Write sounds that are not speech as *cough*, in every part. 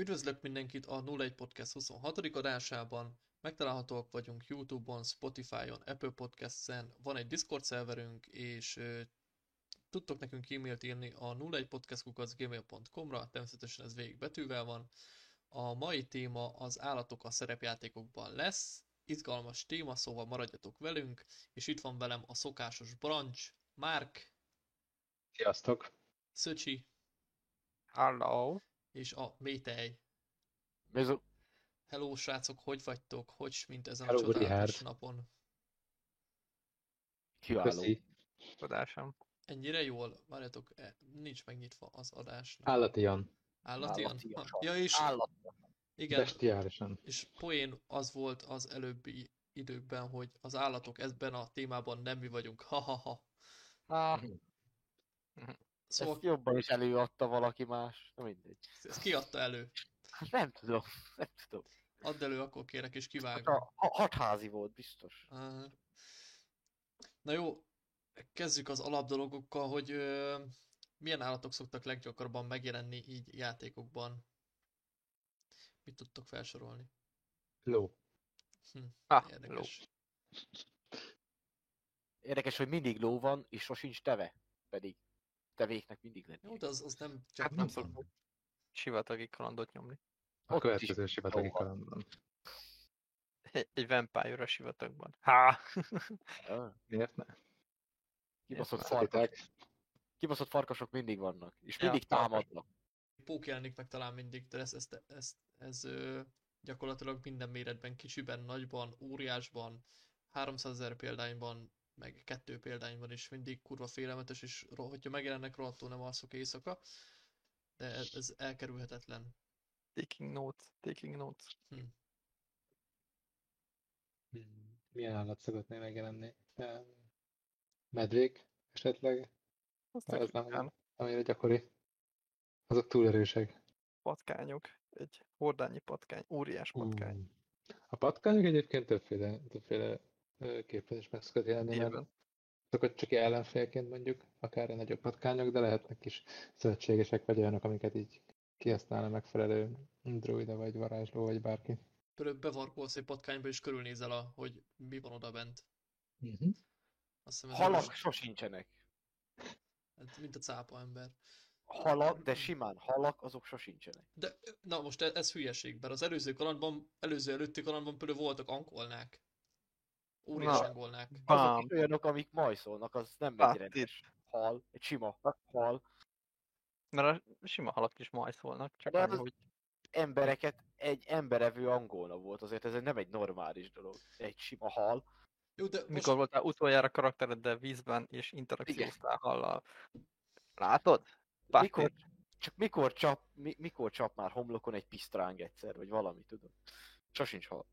Üdvözlök mindenkit a 01 Podcast 26. adásában. Megtalálhatóak vagyunk Youtube-on, Spotify-on, Apple Podcasts-en, van egy Discord szerverünk, és ö, tudtok nekünk e-mailt írni a 01podcastkukacgmail.com-ra, természetesen ez végig betűvel van. A mai téma az állatok a szerepjátékokban lesz, izgalmas téma, szóval maradjatok velünk, és itt van velem a szokásos branch, Márk, Sziasztok! Szöcsi Hello. És a Métej. Mizu. Hello srácok, hogy vagytok? Hogy mint ezen Hello, a csodálatos Richard. napon? Kiváló. Köszi. Tudásom. Ennyire jól? Várjatok, e, nincs megnyitva az adás. Állatian. Állatian? Állatian. Ja, és Állat. igen, Bestiálisan. és poén az volt az előbbi időkben, hogy az állatok ebben a témában nem mi vagyunk. Ha-ha-ha. Ah, Szóval ezt jobban is előadta valaki más. Na mindegy. ezt kiadta elő. Hát nem tudom. *laughs* Nem tudom. Add elő, akkor kérek, és Hát kivágom. a, a hatházi volt biztos. Aha. Na jó, kezdjük az alapdologokkal, hogy ö, milyen állatok szoktak leggyakrabban megjelenni így játékokban. Mit tudtok felsorolni? Ló. Hm, Ah, ló. érdekes. Érdekes, hogy mindig ló van, és sosincs teve. Pedig tevéknek mindig lenni. Jó, de az, az nem Hát csak nem szokott sivatagi kalandot nyomni. A Ott következő sivatagi ló van. kalandban. Egy, vampire a sivatagban. Há! Miért ne? Kibaszott, Szeritek? farkas, kibaszott farkasok mindig vannak. És Ja, mindig farkas. támadnak. pók jelenik meg talán mindig, de ez, ez, ez, ez ö, gyakorlatilag minden méretben, kicsiben, nagyban, óriásban, 300 ezer példányban, meg kettő példányban is mindig kurva félelmetes, és hogyha megjelennek, rohadtul nem alszok éjszaka, de ez, ez elkerülhetetlen. Taking notes, taking notes. Hm. Milyen állat szeretné megjelenni? Medvék esetleg? Azt Ez ez nem- nem. Amire gyakori. Azok túl erősek. Patkányok. Egy hordányi patkány. Óriás patkány. Ú. A patkányok egyébként többféle, többféle ö, képben is meg szokott jelenni, mert azokat csak ellenfélként mondjuk, akár a nagyobb patkányok, de lehetnek is szövetségesek, vagy olyanok, amiket így kihasznál a megfelelő druida, vagy varázsló, vagy bárki. Például bevarkolsz egy patkányba, és körülnézel, a, hogy mi van oda bent. Uh-huh. Halak erős. sosincsenek. Hát, mint a cápa ember. Halak, de simán halak, azok sosincsenek. De, na most ez, ez hülyeség, mert az előző kalandban, előző előtti kalandban például voltak angolnák. Óriás. Azok is olyanok, amik majszolnak, az nem Hát egy rendes hal. Egy sima hal. Mert a sima halak is majszolnak, csak De annyi, hogy embereket egy emberevő angolna volt, azért ez nem egy normális dolog. Egy sima hal. Jó, de most, mikor voltál utoljára karaktereddel vízben és interakcióztál hallal. Látod? Patti. Mikor, csak mikor csap, mi, mikor csap már homlokon egy pisztráng egyszer, vagy valami, tudod? Sosincs hal.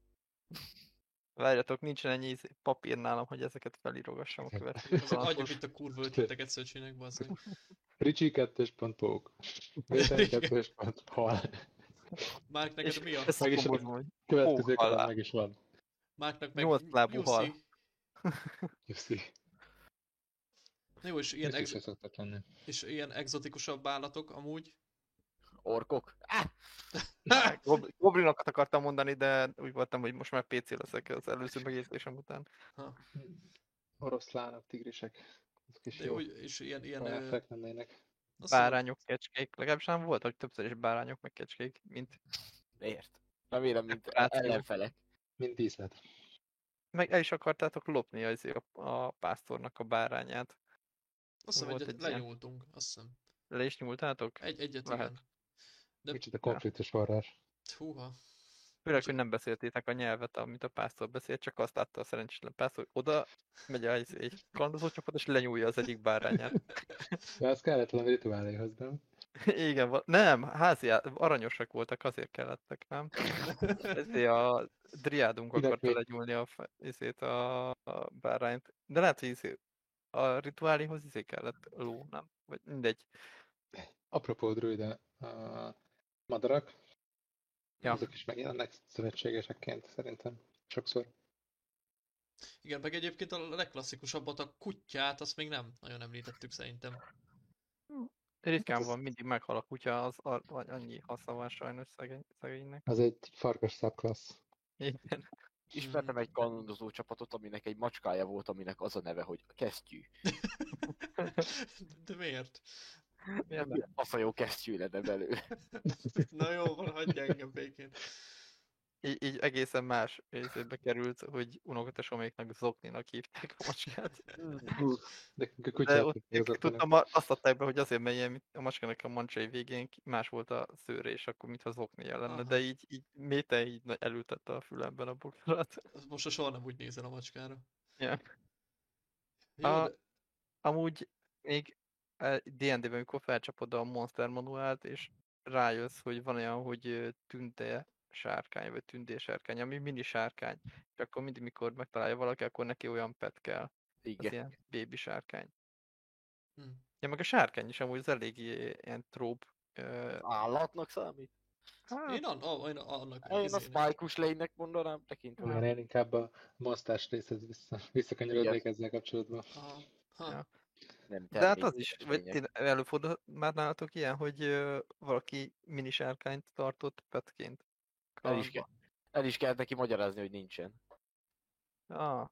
Várjatok, nincsen ennyi papír nálam, hogy ezeket felírogassam a *laughs* következő adjuk itt a kurva ötleteket Szöcsinek, bazzeg. *laughs* Ricsi 2 pont pók. Vétel 2 pont hal. Márk, neked mi a? Ezt Meg is- hogy Következő meg is van. Márknak meg Nyolc lábú hal. *laughs* Jussi. Na Jó, és ilyen, ex- és ilyen exotikusabb állatok amúgy. Orkok? Ah! Gob- Goblinokat akartam mondani, de úgy voltam, hogy most már PC leszek az előző megérzésem után. Ha. Oroszlánok, tigrisek. Is jó. és ilyen, ilyen lennének. Bárányok, kecskék, legalábbis nem voltak többször is bárányok, meg kecskék, mint Miért? Remélem, mint ellenfelek. Mint díszlet. meg el is akartátok lopni az, a, a pásztornak a bárányát. azt hiszem, volt egyet egy lenyúltunk, azt hiszem. Le is nyúltátok? Egy, egyet Lehet. igen. De- Micsoda konfliktus forrás. Húha. Főleg, hogy nem beszéltétek a nyelvet, amit a pásztor beszélt, csak azt látta a szerencsétlen pásztor, hogy oda megy egy, egy kalandozó csapat, és lenyúlja az egyik bárányát. De ez kellett valami rituáléhoz, nem? Igen, nem, házi aranyosak voltak, azért kellettek, nem? Ezért a driádunk akarta legyúlni a, izét, a, a bárányt. De lehet, hogy izé, a rituáléhoz izé kellett ló, nem? Vagy mindegy. Apropó druida, a madarak, Ja. azok is megjelennek szövetségesekként szerintem. Sokszor. Igen, meg egyébként a legklasszikusabbat, a kutyát, azt még nem nagyon említettük szerintem. Ritkán ez- van, mindig meghal a kutya, az vagy annyi haszna van sajnos szegény, szegénynek. Az egy farkas subclass. Igen. Ismertem egy kanondozó csapatot, aminek egy macskája volt, aminek az a neve, hogy kesztyű. *laughs* De miért? Miért nem? Az a jó kesztyű lenne belőle. Na jó, van, hagyja engem békén. Így, így egészen más részébe került, hogy unokatesoméknak zokninak hívták a macskát. De De ott tudtam, a- azt adták be, hogy azért, mert ilyen, a macskának a mancsai végén más volt a szőre, és akkor mintha zoknia lenne, Aha. de így, így méte így elültette a fülemben a bogarat. Most soha nem úgy nézel a macskára. Ja. Jó, A- de... Amúgy még D&D-ben, amikor felcsapod a Monster manuált, és rájössz, hogy van olyan, hogy tünde sárkány, vagy tündé sárkány, ami mini sárkány, és akkor mindig, mikor megtalálja valaki, akkor neki olyan pet kell, az Igen. ilyen bébi sárkány. Hm. Ja, meg a sárkány is amúgy az eléggé ilyen tróp. ö, Állatnak számít? Hát, Én, an, a, én annak Én a spike-us lénynek mondanám, tekintve. Igen, én inkább a monstás részhez vissza, visszakanyarodnék ezzel kapcsolatban. Aha. Ha. Ja. Nem de hát az is, vagy én előfordult már nálatok ilyen, hogy ö, valaki mini sárkányt tartott petként. El is, kell, el is kellett neki magyarázni, hogy nincsen. Ah,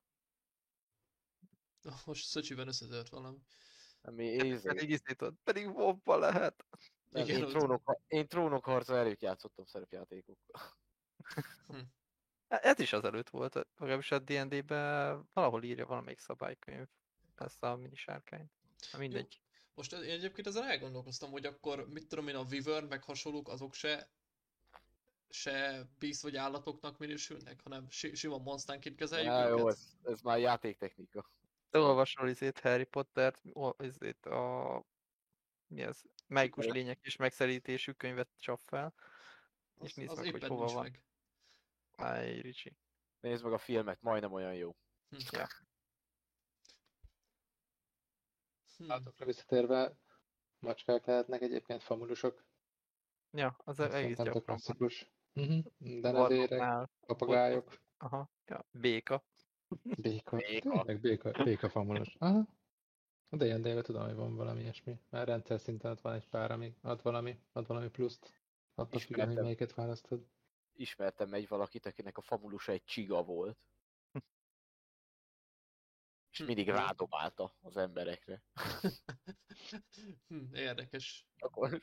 Most Szöcsiben összetört valami. Ami ézé. pedig izét ott, pedig wobba lehet. Nem, Igen, én, trónok, én trónokharca előtt játszottam szerepjátékokkal. E- Ez is az előtt volt, legalábbis a D&D-ben valahol írja valamelyik szabálykönyv ezt a mini Na mindegy. Most én egyébként ezen elgondolkoztam, hogy akkor mit tudom én, a Wyvern meg hasonlók, azok se se beast vagy állatoknak minősülnek, hanem si- sima monstánként kezeljük jó, őket. ez, ez már játéktechnika. Te olvasol izét Harry Pottert, izét a... Mi ez? Mágikus Melyik? lények és megszerítésű könyvet csap fel, és Az, nézd az meg, hogy hova van. meg. Áj, Ricsi. Nézd meg a filmet, majdnem olyan jó. Hm. Ja. Hm. Állatokra visszatérve, macskák lehetnek egyébként famulusok. Ja, az Ez egész gyakran klasszikus. Uh-huh. Denevérek, Varroknál, papagájok, aha, ja, béka. béka. Béka. Tényleg béka, béka famulus. Aha. De ilyen déve tudom, hogy van valami ilyesmi. Már rendszer szinten ott van egy pár, ami ad valami, ad valami pluszt. Attól függően, hogy melyiket választod. Ismertem egy valakit, akinek a famulusa egy csiga volt. És mindig rádobálta az emberekre. *laughs* hm, érdekes. Akkor...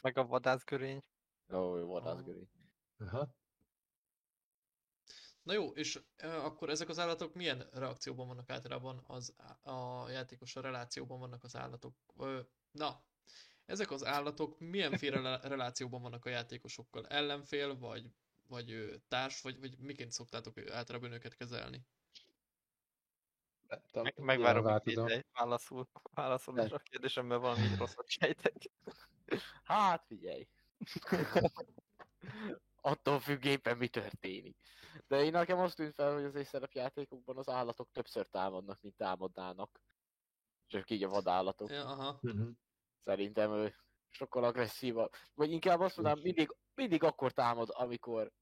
Meg a vadászgörény. Ó, jó, vadászgöri. Aha. Na jó, és e, akkor ezek az állatok milyen reakcióban vannak általában az a játékos a relációban vannak az állatok? Ö, na, ezek az állatok milyenféle le- *laughs* relációban vannak a játékosokkal? Ellenfél, vagy, vagy társ, vagy, vagy miként szoktátok általában őket kezelni? Nem tudom, Meg, megvárom, hogy válaszol, válaszol a kérdésemben valami rosszat sejtek. Hát figyelj! *laughs* Attól függ éppen mi történik. De én nekem azt tűnt fel, hogy az egy szerepjátékokban az állatok többször támadnak, mint támadnának. Csak így a vadállatok. Ja, aha. Mhm. Szerintem ő sokkal agresszívabb. Vagy inkább azt mondanám, mindig, mindig akkor támad, amikor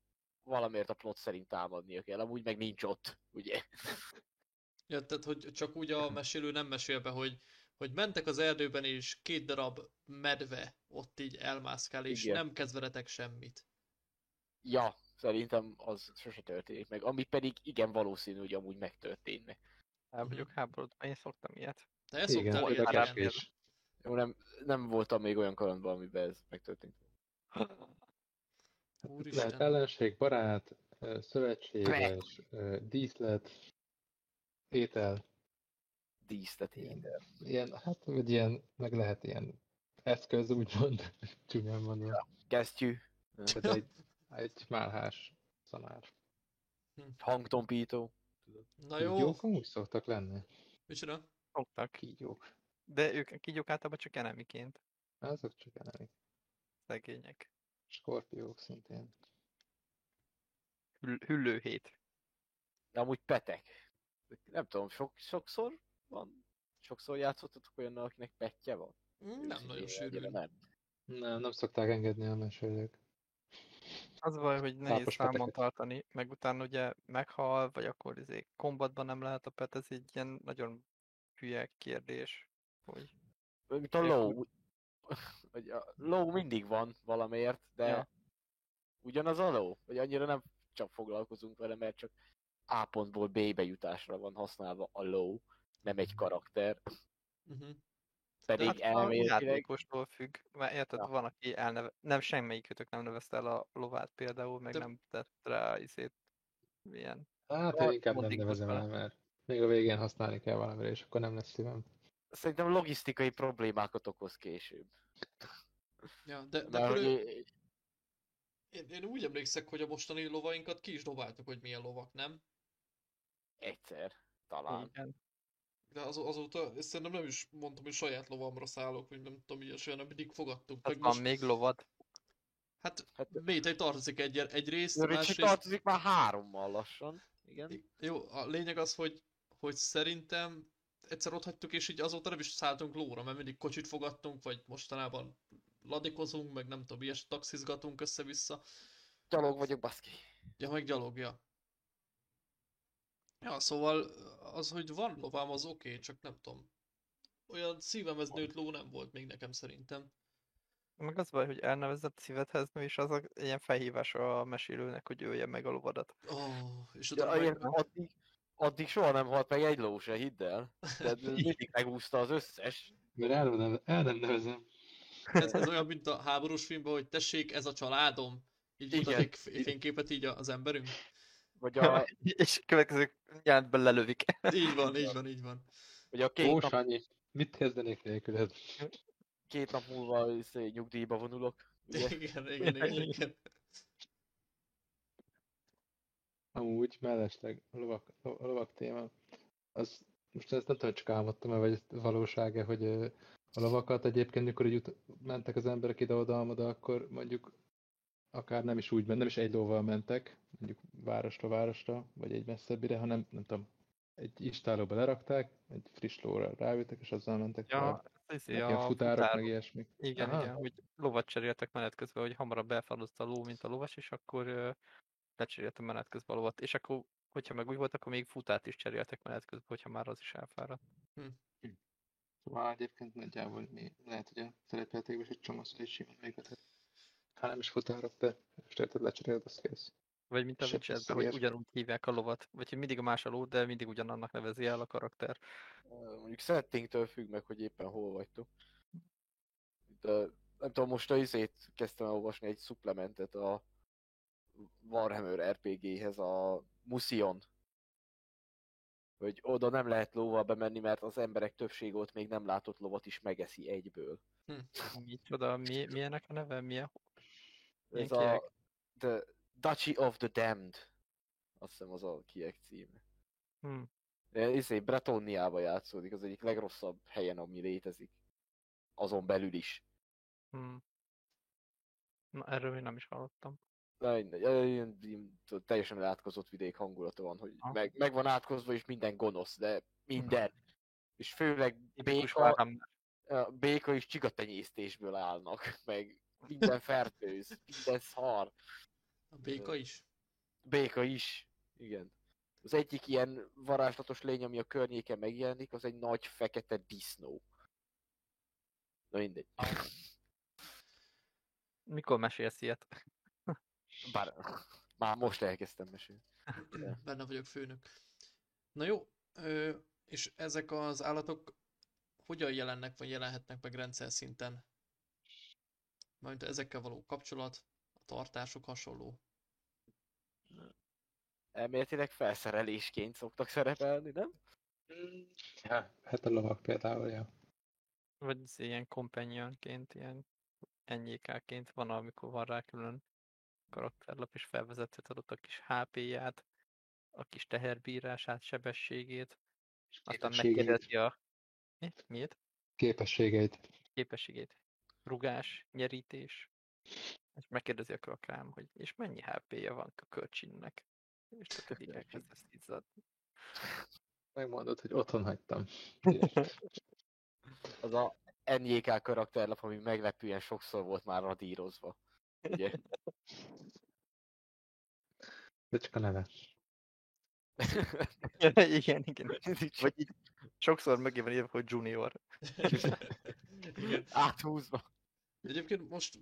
valamiért a plot szerint támadnia kell. Amúgy meg nincs ott, ugye? Ja, tehát, hogy csak úgy a mesélő nem mesél be, hogy, hogy mentek az erdőben, és két darab medve ott így elmászkál, és Igen. nem kezd veletek semmit. Ja, szerintem az sose történik meg. Ami pedig igen valószínű, hogy amúgy megtörténne. El vagyok háborodva, én szoktam ilyet. Te el Igen, szoktál de ilyet járni? is. Jó, nem, nem voltam még olyan kalandban, amiben ez megtörtént. Lehet Úristen. ellenség, barát, szövetséges, díszlet, étel, Díszlet ilyen, hát vagy ilyen, meg lehet ilyen eszköz, úgymond, csúnyán mondva. Kesztyű, Tehát egy, egy málhás szamár. hangtompító. Na jó, Kígyók amúgy szoktak lenni. micsoda? Szoktak. Kígyók. De ők a kígyók általában csak enemiként. Azok csak ennek. Szegények. Skorpiók szintén. Hüll- hüllőhét. De amúgy petek. Nem tudom, sok, sokszor van? Sokszor játszottatok olyannal, akinek petje van? Mm, Nem nagyon Őszintén, sűrű. Nem. Nem, nem szokták engedni a mesélők. Az baj, hogy nehéz Szápos számon peteket. tartani, meg utána ugye meghal, vagy akkor izé kombatban nem lehet a pet, ez egy ilyen nagyon hülye kérdés. Hogy Mint a low. hogy a ló mindig van valamiért, de Ja. ugyanaz a ló? Vagy annyira nem csak foglalkozunk vele, mert csak A pontból B-be jutásra van használva a ló, nem egy karakter, Uh-huh. pedig Hát a elméletileg játékostól függ, mert érted, Ja. van, aki elneve... nem semmelyikőtök nem nevezte el a lovát például, meg De- nem tett rá izét, ilyen. Hát én inkább nem nevezem el, mert még a végén használni kell valamire, és akkor nem lesz szívem. szerintem logisztikai problémákat okoz később. Ja, de, de hogy ő, én, én úgy emlékszek, hogy a mostani lovainkat ki is dobáltuk, hogy milyen lovak, nem? Egyszer, talán. Igen. De az, azóta szerintem nem is mondtam, hogy saját lovamra szállok, vagy nem tudom, ilyesmi, hanem mindig fogadtunk. Tehát Meg van most, még lovad. hát Hát- Métej tartozik egy, egy Ricsi másrészt... tartozik már hárommal lassan. Igen. Jó, a lényeg az, hogy, hogy szerintem egyszer ott hagytuk, és így azóta nem is szálltunk lóra, mert mindig kocsit fogadtunk, vagy mostanában ladikozunk, meg nem tudom, ilyes taxizgatunk össze-vissza. Gyalog vagyok, baszki. Ja, meg gyalogja. Ja, szóval az, hogy van lovám, az oké, okay, csak nem tudom. Olyan szívemhez nőtt ló nem volt még nekem szerintem. Meg az baj, hogy elnevezett szívedhez nő, és az a ilyen felhívás a mesélőnek, hogy ölje meg a lovadat. Oh, és Ja, utána ilyen, meg... addig, addig soha nem halt meg egy ló se, hidd el. Tehát *laughs* mindig megúszta az összes. Mert el, nem- el nem nevezem. ez, ez olyan, mint a háborús filmben, hogy tessék, ez a családom. Így Igen. mutatik fényképet így az emberünk. Vagy *laughs* a, és következő jelentben lelövik. Így van, *laughs* így van, így van. vagy a két, Ó, nap, Sanyi, mit kezdenék nélküled? két nap múlva izé, nyugdíjba vonulok. Ugye? Igen, igen, igen, *laughs* igen. Amúgy mellesleg a lovak, a lovak téma, az most ezt nem tudom, hogy csak álmodtam-e, vagy ez valóság-e, hogy a lovakat egyébként, mikor így ut- mentek az emberek ide-oda, akkor mondjuk akár nem is úgy, nem is egy lóval mentek, mondjuk városra városra, vagy egy messzebbire, hanem nem tudom, egy istálóba lerakták, egy friss lóra ráültek, és azzal mentek Ja, tovább. ez izé, Nekem a futárok, futár- meg ilyesmik. Igen, Aha. igen, hogy lovat cseréltek menet közben, hogy hamarabb elfáradt a ló, mint a lovas, és akkor ö, lecseréltem menet közben a lovat. És akkor, hogyha meg úgy volt, akkor még futát is cseréltek menet közben, hogyha már az is elfáradt. Szóval egyébként nagyjából mi lehet, hogy a szerepjátékban is egy csomószor is simán működhet. Hát nem is futárok, de most érted, lecseréled, az kész. Vagy mint a Se Witcherben, hogy ugyanúgy hívják a lovat. Vagy hogy mindig a más a ló, de mindig ugyanannak nevezi el a karakter. Mondjuk settingtől függ meg, hogy éppen hol vagytok. De nem tudom, most a izét kezdtem el olvasni egy supplementet a Warhammer RPG-hez, a Musion. Hogy oda nem lehet lóval bemenni, mert az emberek többsége ott még nem látott lovat is megeszi egyből. Micsoda, mi, milyenek a neve? Milyen? Ez a The Duchy of the Damned. Azt hiszem az a kiek címe. Hm. Izé, Bretonniába játszódik, az egyik legrosszabb helyen, ami létezik. Azon belül is. Hm. Na, erről még nem is hallottam. Na, ilyen, teljesen átkozott vidék hangulata van, hogy meg, meg van átkozva, és minden gonosz, de minden. És főleg béka, béka és csigatenyésztésből állnak, *laughs* meg minden fertőz, minden szar. A béka is. Béka is, igen. Az egyik ilyen varázslatos lény, ami a környéken megjelenik, az egy nagy fekete disznó. Na mindegy. Mikor mesélsz ilyet? Bár már most elkezdtem mesélni. *clears throat* Benne vagyok főnök. Na jó, és ezek az állatok hogyan jelennek, vagy jelenhetnek meg rendszer szinten? Majd ezekkel való kapcsolat, a tartások hasonló. Elméletileg felszerelésként szoktak szerepelni, nem? Ja, hát a lovak például, ja. Vagy ez ilyen companionként, ilyen NJK-ként van, amikor van rá külön karakterlap, és felvezetheted ott a kis HP-ját, a kis teherbírását, sebességét, aztán megkérdezi a... Mi? Miért? Képességeit. Képességét. Rugás, nyerítés. És megkérdezi a krakrám, hogy és mennyi HP-je van a kölcsinnek. És te pedig elkezdesz izzadni. Megmondod, hogy otthon hagytam. Az a NJK karakterlap, ami meglepően sokszor volt már radírozva. Ugye? De csak a neve. *laughs* igen, igen. Vagy így sokszor mögé van írva, hogy junior. Igen. Áthúzva. Egyébként most,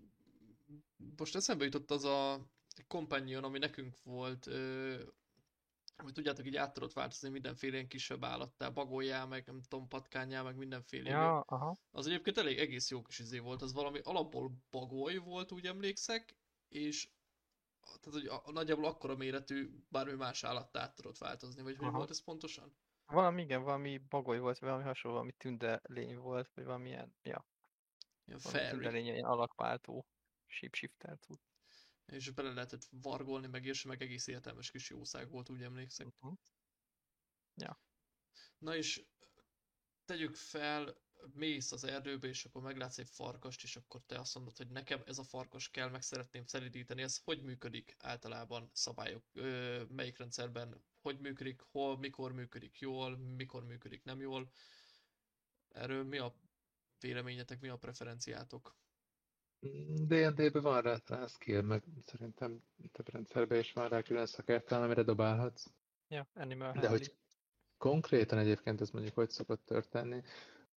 most eszembe jutott az a companion, ami nekünk volt, hogy tudjátok, így át tudod változni mindenféle ilyen kisebb állattá, bagoljál, meg nem tudom, patkányál, meg mindenféle. Ja, aha. Az egyébként elég egész jó kis izé volt, az valami alapból bagoly volt, úgy emlékszek, és tehát, hogy a, a nagyjából akkora méretű bármi más állattá át tudod változni, vagy hogy Aha. volt ez pontosan? Valami, igen, valami bagoly volt, valami hasonló, valami tünde lény volt, vagy valamilyen, ja, Fairy. lény, ilyen alakváltó, shapeshifter cucc. És bele lehetett vargolni, meg és meg egész értelmes kis jószág volt, úgy emlékszek. Mhm. Na és tegyük fel, mész az erdőbe, és akkor meglátsz egy farkast, és akkor te azt mondod, hogy nekem ez a farkas kell, meg szeretném szelidíteni. Ez hogy működik általában szabályok? Ö, melyik rendszerben? Hogy működik? Hol? Mikor működik jól? Mikor működik nem jól? Erről mi a véleményetek, mi a preferenciátok? D&D-ben van rá, rá skill, meg szerintem több rendszerben is van rá külön szakértelem, amire dobálhatsz. Ja, Animal De hogy konkrétan egyébként ez mondjuk hogy szokott történni,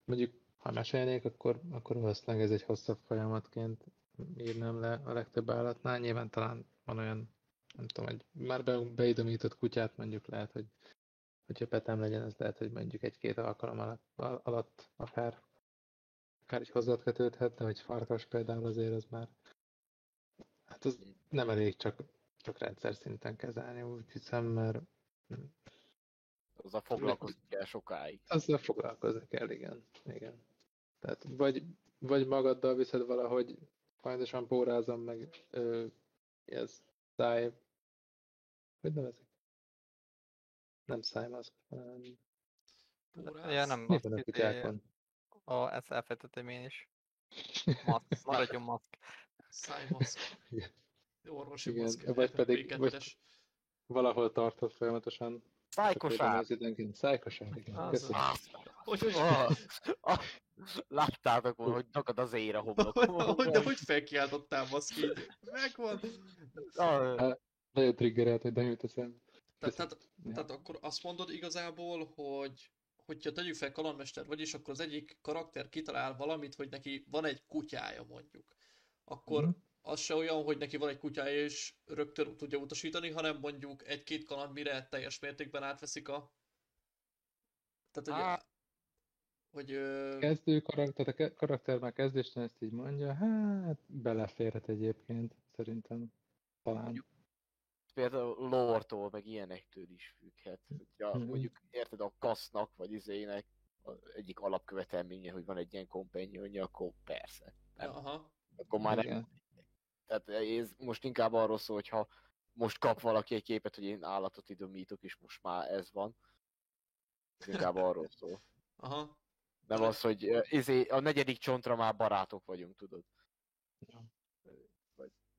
mondjuk ha mesélnék, akkor, akkor valószínűleg ez egy hosszabb folyamatként írnám le a legtöbb állatnál. Nyilván talán van olyan, nem tudom, egy már be, beidomított kutyát mondjuk lehet, hogy hogyha petem legyen, ez lehet, hogy mondjuk egy-két alkalom alatt, alatt akár, akár így hozzákötődhet, de hogy farkas például azért az már hát az nem elég csak, csak rendszer szinten kezelni, úgy hiszem, mert Azzal foglalkozni kell sokáig. Azzal foglalkozni kell, igen. igen. Tehát vagy, vagy magaddal viszed valahogy folyamatosan pórázom meg ö, ez száj... Hogy nevezik? Nem szájmaszk, hanem? Ja, nem, mi azt a ezt elfejtettem én is. Maszk, *laughs* maradjon maszk. Szájmaszk. *laughs* Igen. Orvosi Igen, maszk. vagy pedig- FFP2-es. vagy- Valahol tartott folyamatosan. Szájkosár! Az időnként. Szájkosár, igen. Az- Köszönöm. Hogy, hogy, Ah, ah, láttátok volna, hogy nakad az ér a homlok. *laughs* hogy, de hogy felkiáltottál maszk így? Megvan. Ah, Nagyon triggerelt, hogy nem jut eszembe. Tehát, tehát, Ja. tehát akkor azt mondod igazából, hogy hogyha tegyük fel kalandmester vagyis, akkor az egyik karakter kitalál valamit, hogy neki van egy kutyája mondjuk. Akkor Mhm. az se olyan, hogy neki van egy kutyája és rögtön tudja utasítani, hanem mondjuk egy-két kaland mire teljes mértékben átveszik a... Tehát, hogy, Á. hogy ö, Kezdő karakter, tehát a karakter már kezdésen ezt így mondja, hát beleférhet egyébként, szerintem. Talán. Például lore-tól, meg ilyenektől is függhet. Ja, Mhm. mondjuk érted a kasznak, vagy izének az egyik alapkövetelménye, hogy van egy ilyen kompenionja, akkor persze. Nem. aha, Akkor már nem. Tehát ez most inkább arról szól, hogy ha most kap valaki egy képet, hogy én állatot idomítok, és most már ez van. Ez inkább arról szól. aha. Nem az, hogy izé, a negyedik csontra már barátok vagyunk, tudod. Ja.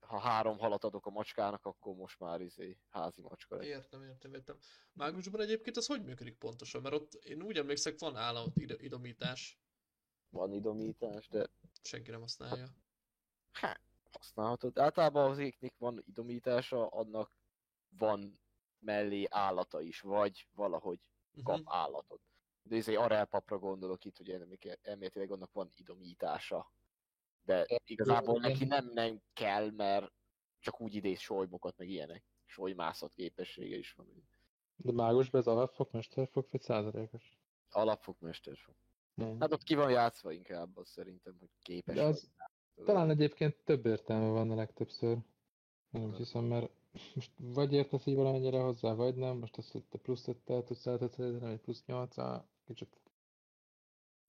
Ha három halat adok a macskának, akkor most már izé házi macska lesz. Értem, értem, értem. Mágusban egyébként az hogy működik pontosan? Mert ott én úgy emlékszek, van állat id- idomítás. Van idomítás, de Senki nem használja. hát, használhatod. Általában az éknek van idomítása, annak van mellé állata is, vagy valahogy kap Uh-huh. állatot. De ez egy arelpapra gondolok itt, hogy elmé- elméletileg annak van idomítása. De igazából neki nem, nem kell, mert csak úgy idéz solymokat, meg ilyenek. Solymászat képessége is van. De mágusban ez alapfok, mesterfok, vagy százalékos? Alapfok, mesterfok. Nem. Hát ott ki van játszva inkább, az szerintem, hogy képes De az, talán egyébként több értelme van a legtöbbször. Én úgy hiszem, mert most vagy értesz így valamennyire hozzá, vagy nem. Most azt, hogy te plusz 5-tel tudsz eltetni, vagy plusz 8 kicsit,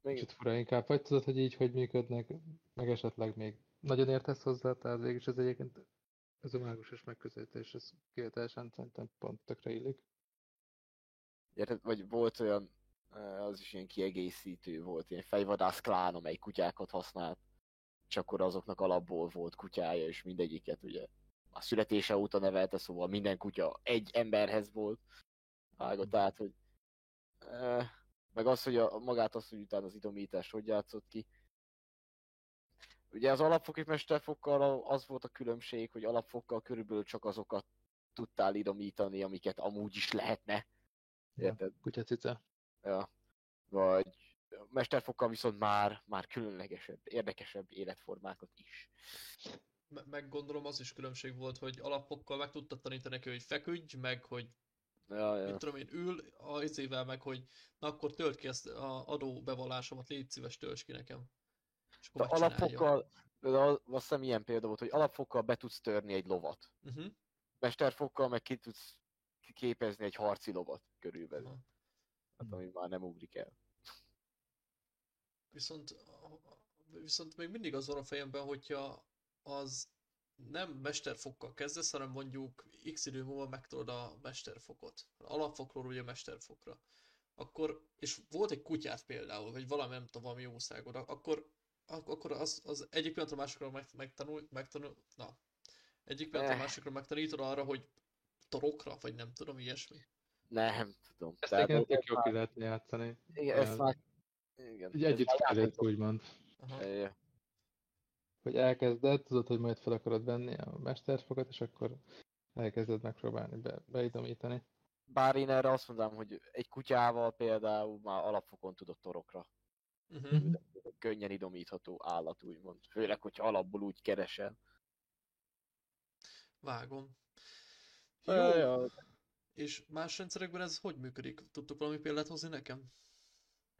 kicsit fura inkább. Vagy tudod, hogy így hogy működnek, meg esetleg még nagyon értesz hozzá, tehát végülis ez egyébként ez a mágusos megközelítés, ez kivételesen szerintem pont tökre illik. Érted? Vagy volt olyan, az is ilyen kiegészítő volt, ilyen fejvadász klán, amely kutyákat használt, és akkor azoknak alapból volt kutyája, és mindegyiket ugye a születése óta nevelte, szóval minden kutya egy emberhez volt vágott át, hogy meg az, hogy a, magát az, hogy utána az idomítást hogy játszott ki. Ugye az alapfoki mesterfokkal az volt a különbség, hogy alapfokkal körülbelül csak azokat tudtál idomítani, amiket amúgy is lehetne. Ja. Érted? Kutyacica. Ja. Vagy mesterfokkal viszont már, már különlegesebb, érdekesebb életformákat is. Me- meg gondolom az is különbség volt, hogy alapokkal meg tudtad tanítani neki, hogy feküdj, meg hogy Ja, mit ja. tudom én, ül a izével meg, hogy na akkor tölt ki ezt a adóbevallásomat, légy szíves, tölts ki nekem. És De akkor megcsinálja. alapokkal, például azt hiszem ilyen példa volt, hogy alapfokkal be tudsz törni egy lovat. Uh-huh. Mesterfokkal meg ki tudsz képezni egy harci lovat körülbelül. Aha. Hát, ami már nem ugrik el. Viszont, viszont még mindig az van a fejemben, hogyha az nem mesterfokkal kezdesz, hanem mondjuk x idő múlva megtudod a mesterfokot. Alapfokról ugye mesterfokra. Akkor, és volt egy kutyát például, vagy valami nem tudom, valami jószágod, akkor, ak- akkor az, az egyik pillanatra a másikra meg, megtanul, megtanul, na, egyik pillanatra a Eh. másikra megtanítod arra, hogy torokra, vagy nem tudom, ilyesmi. Nem tudom. Ezt Tehát igen, ez tök jó ki lehetne játszani. Igen, ezt már... Igen. Ez együtt játékos. úgymond. Aha. Ja. Hogy elkezded, tudod, hogy majd fel akarod venni a mesterfokat, és akkor elkezded megpróbálni be, beidomítani. Bár én erre azt mondanám, hogy egy kutyával például már alapfokon tudott torokra. Uh-huh. Könnyen idomítható állat, úgymond. Főleg, hogyha alapból úgy keresel. Vágom. Jó, Ja, ja. és más rendszerekben ez hogy működik? Tudtok valami példát hozni nekem?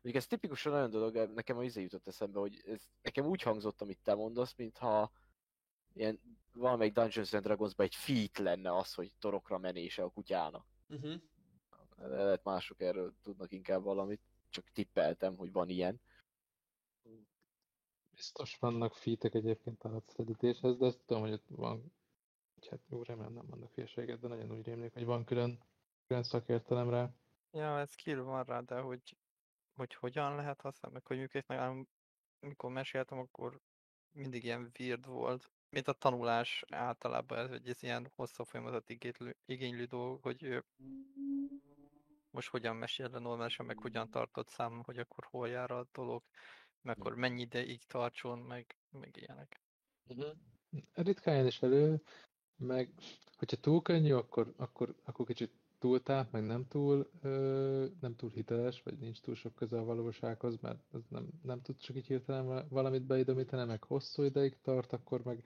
Még ez tipikusan olyan dolog, nekem a izé jutott eszembe, hogy ez nekem úgy hangzott, amit te mondasz, mintha ilyen valamelyik Dungeons and dragons egy feat lenne az, hogy torokra menése a kutyának. Uh-huh. Lehet mások erről tudnak inkább valamit, csak tippeltem, hogy van ilyen. Biztos vannak featek egyébként a szedítéshez, de azt tudom, hogy ott van, hogy hát jó, remélem nem mondok hülyeséget, de nagyon úgy rémlik, hogy van külön, külön szakértelem rá. Ja, ez skill van rá, de hogy, hogy hogyan lehet használni, meg hogy működik, nekem, amikor meséltem, akkor mindig ilyen weird volt. Mint a tanulás általában, ez, hogy ilyen hosszabb folyamatot igénylő, igénylő dolog, hogy most hogyan mesél le normálisan, meg hogyan tartott számon, hogy akkor hol jár a dolog, meg akkor mennyi ideig tartson, meg, meg ilyenek. Ritkán jön is elő, meg hogyha túl könnyű, akkor, akkor, akkor kicsit túl táp, meg nem túl, ö, nem túl hiteles, vagy nincs túl sok köze a valósághoz, mert az nem, nem tud csak így hirtelen va- valamit beidomítani, meg hosszú ideig tart, akkor meg,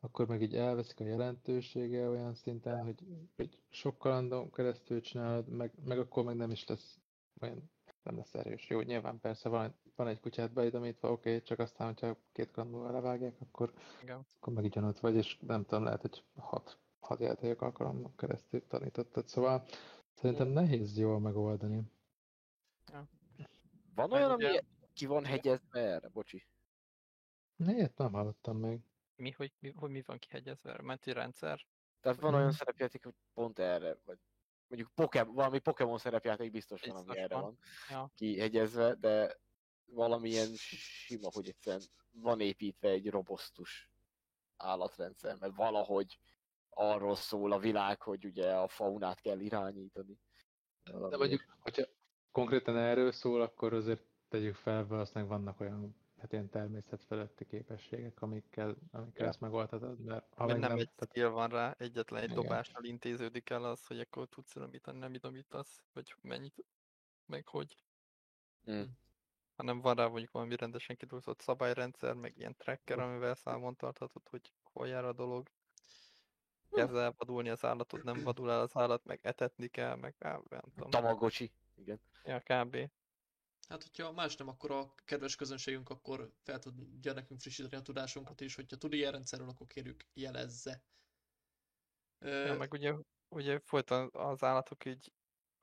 akkor meg így elveszik a jelentősége olyan szinten, hogy, hogy sok kalandon keresztül csinálod, meg, meg akkor meg nem is lesz olyan, nem lesz erős. Jó, nyilván persze van, van egy kutyát beidomítva, oké, okay, csak aztán, hogyha két kalandból levágják, akkor Igen. akkor meg ugyanott vagy, és nem tudom, lehet, hogy hat, hat játék alkalommal keresztül tanítottad, szóval szerintem nehéz jól megoldani. Van Meg olyan, ugye- ami ki van hegyezve erre? Bocsi. Ilyet nem hallottam még. Mi, hogy mi, hogy mi van kihegyezve erre? Menti rendszer? Tehát van olyan szerepjáték, hogy pont erre, vagy mondjuk Pokémon, valami Pokémon szerepjáték biztos van, ami erre van. van Ja. kihegyezve, de valamilyen sima, hogy egyszerűen van építve egy robosztus állatrendszer, mert valahogy arról szól a világ, hogy ugye a faunát kell irányítani. Valami De mondjuk, hogyha konkrétan erről szól, akkor azért tegyük fel, valószínűleg vannak olyan hát ilyen természet feletti képességek, amikkel, amikkel Ja. ezt megoldhatod, mert ha Mert nem, nem, egy tehát van rá, egyetlen egy Igen. dobással intéződik el az, hogy akkor tudsz idomítani, nem idomítasz, vagy mennyit, meg hogy. Mm. Hanem van rá mondjuk valami rendesen kidolgozott szabályrendszer, meg ilyen tracker, amivel számon tarthatod, hogy hol jár a dolog. Kezd el vadulni az állatod, nem vadul el az állat, meg etetni kell, meg á, nem tudom. Tamagocsi, igen. Ja, kb. Hát, hogyha más nem, akkor a kedves közönségünk akkor fel tudja nekünk frissíteni a tudásunkat is, hogyha tud ilyen rendszerről, akkor kérjük jelezze. Ö, Ja, meg ugye, ugye folyton az állatok így,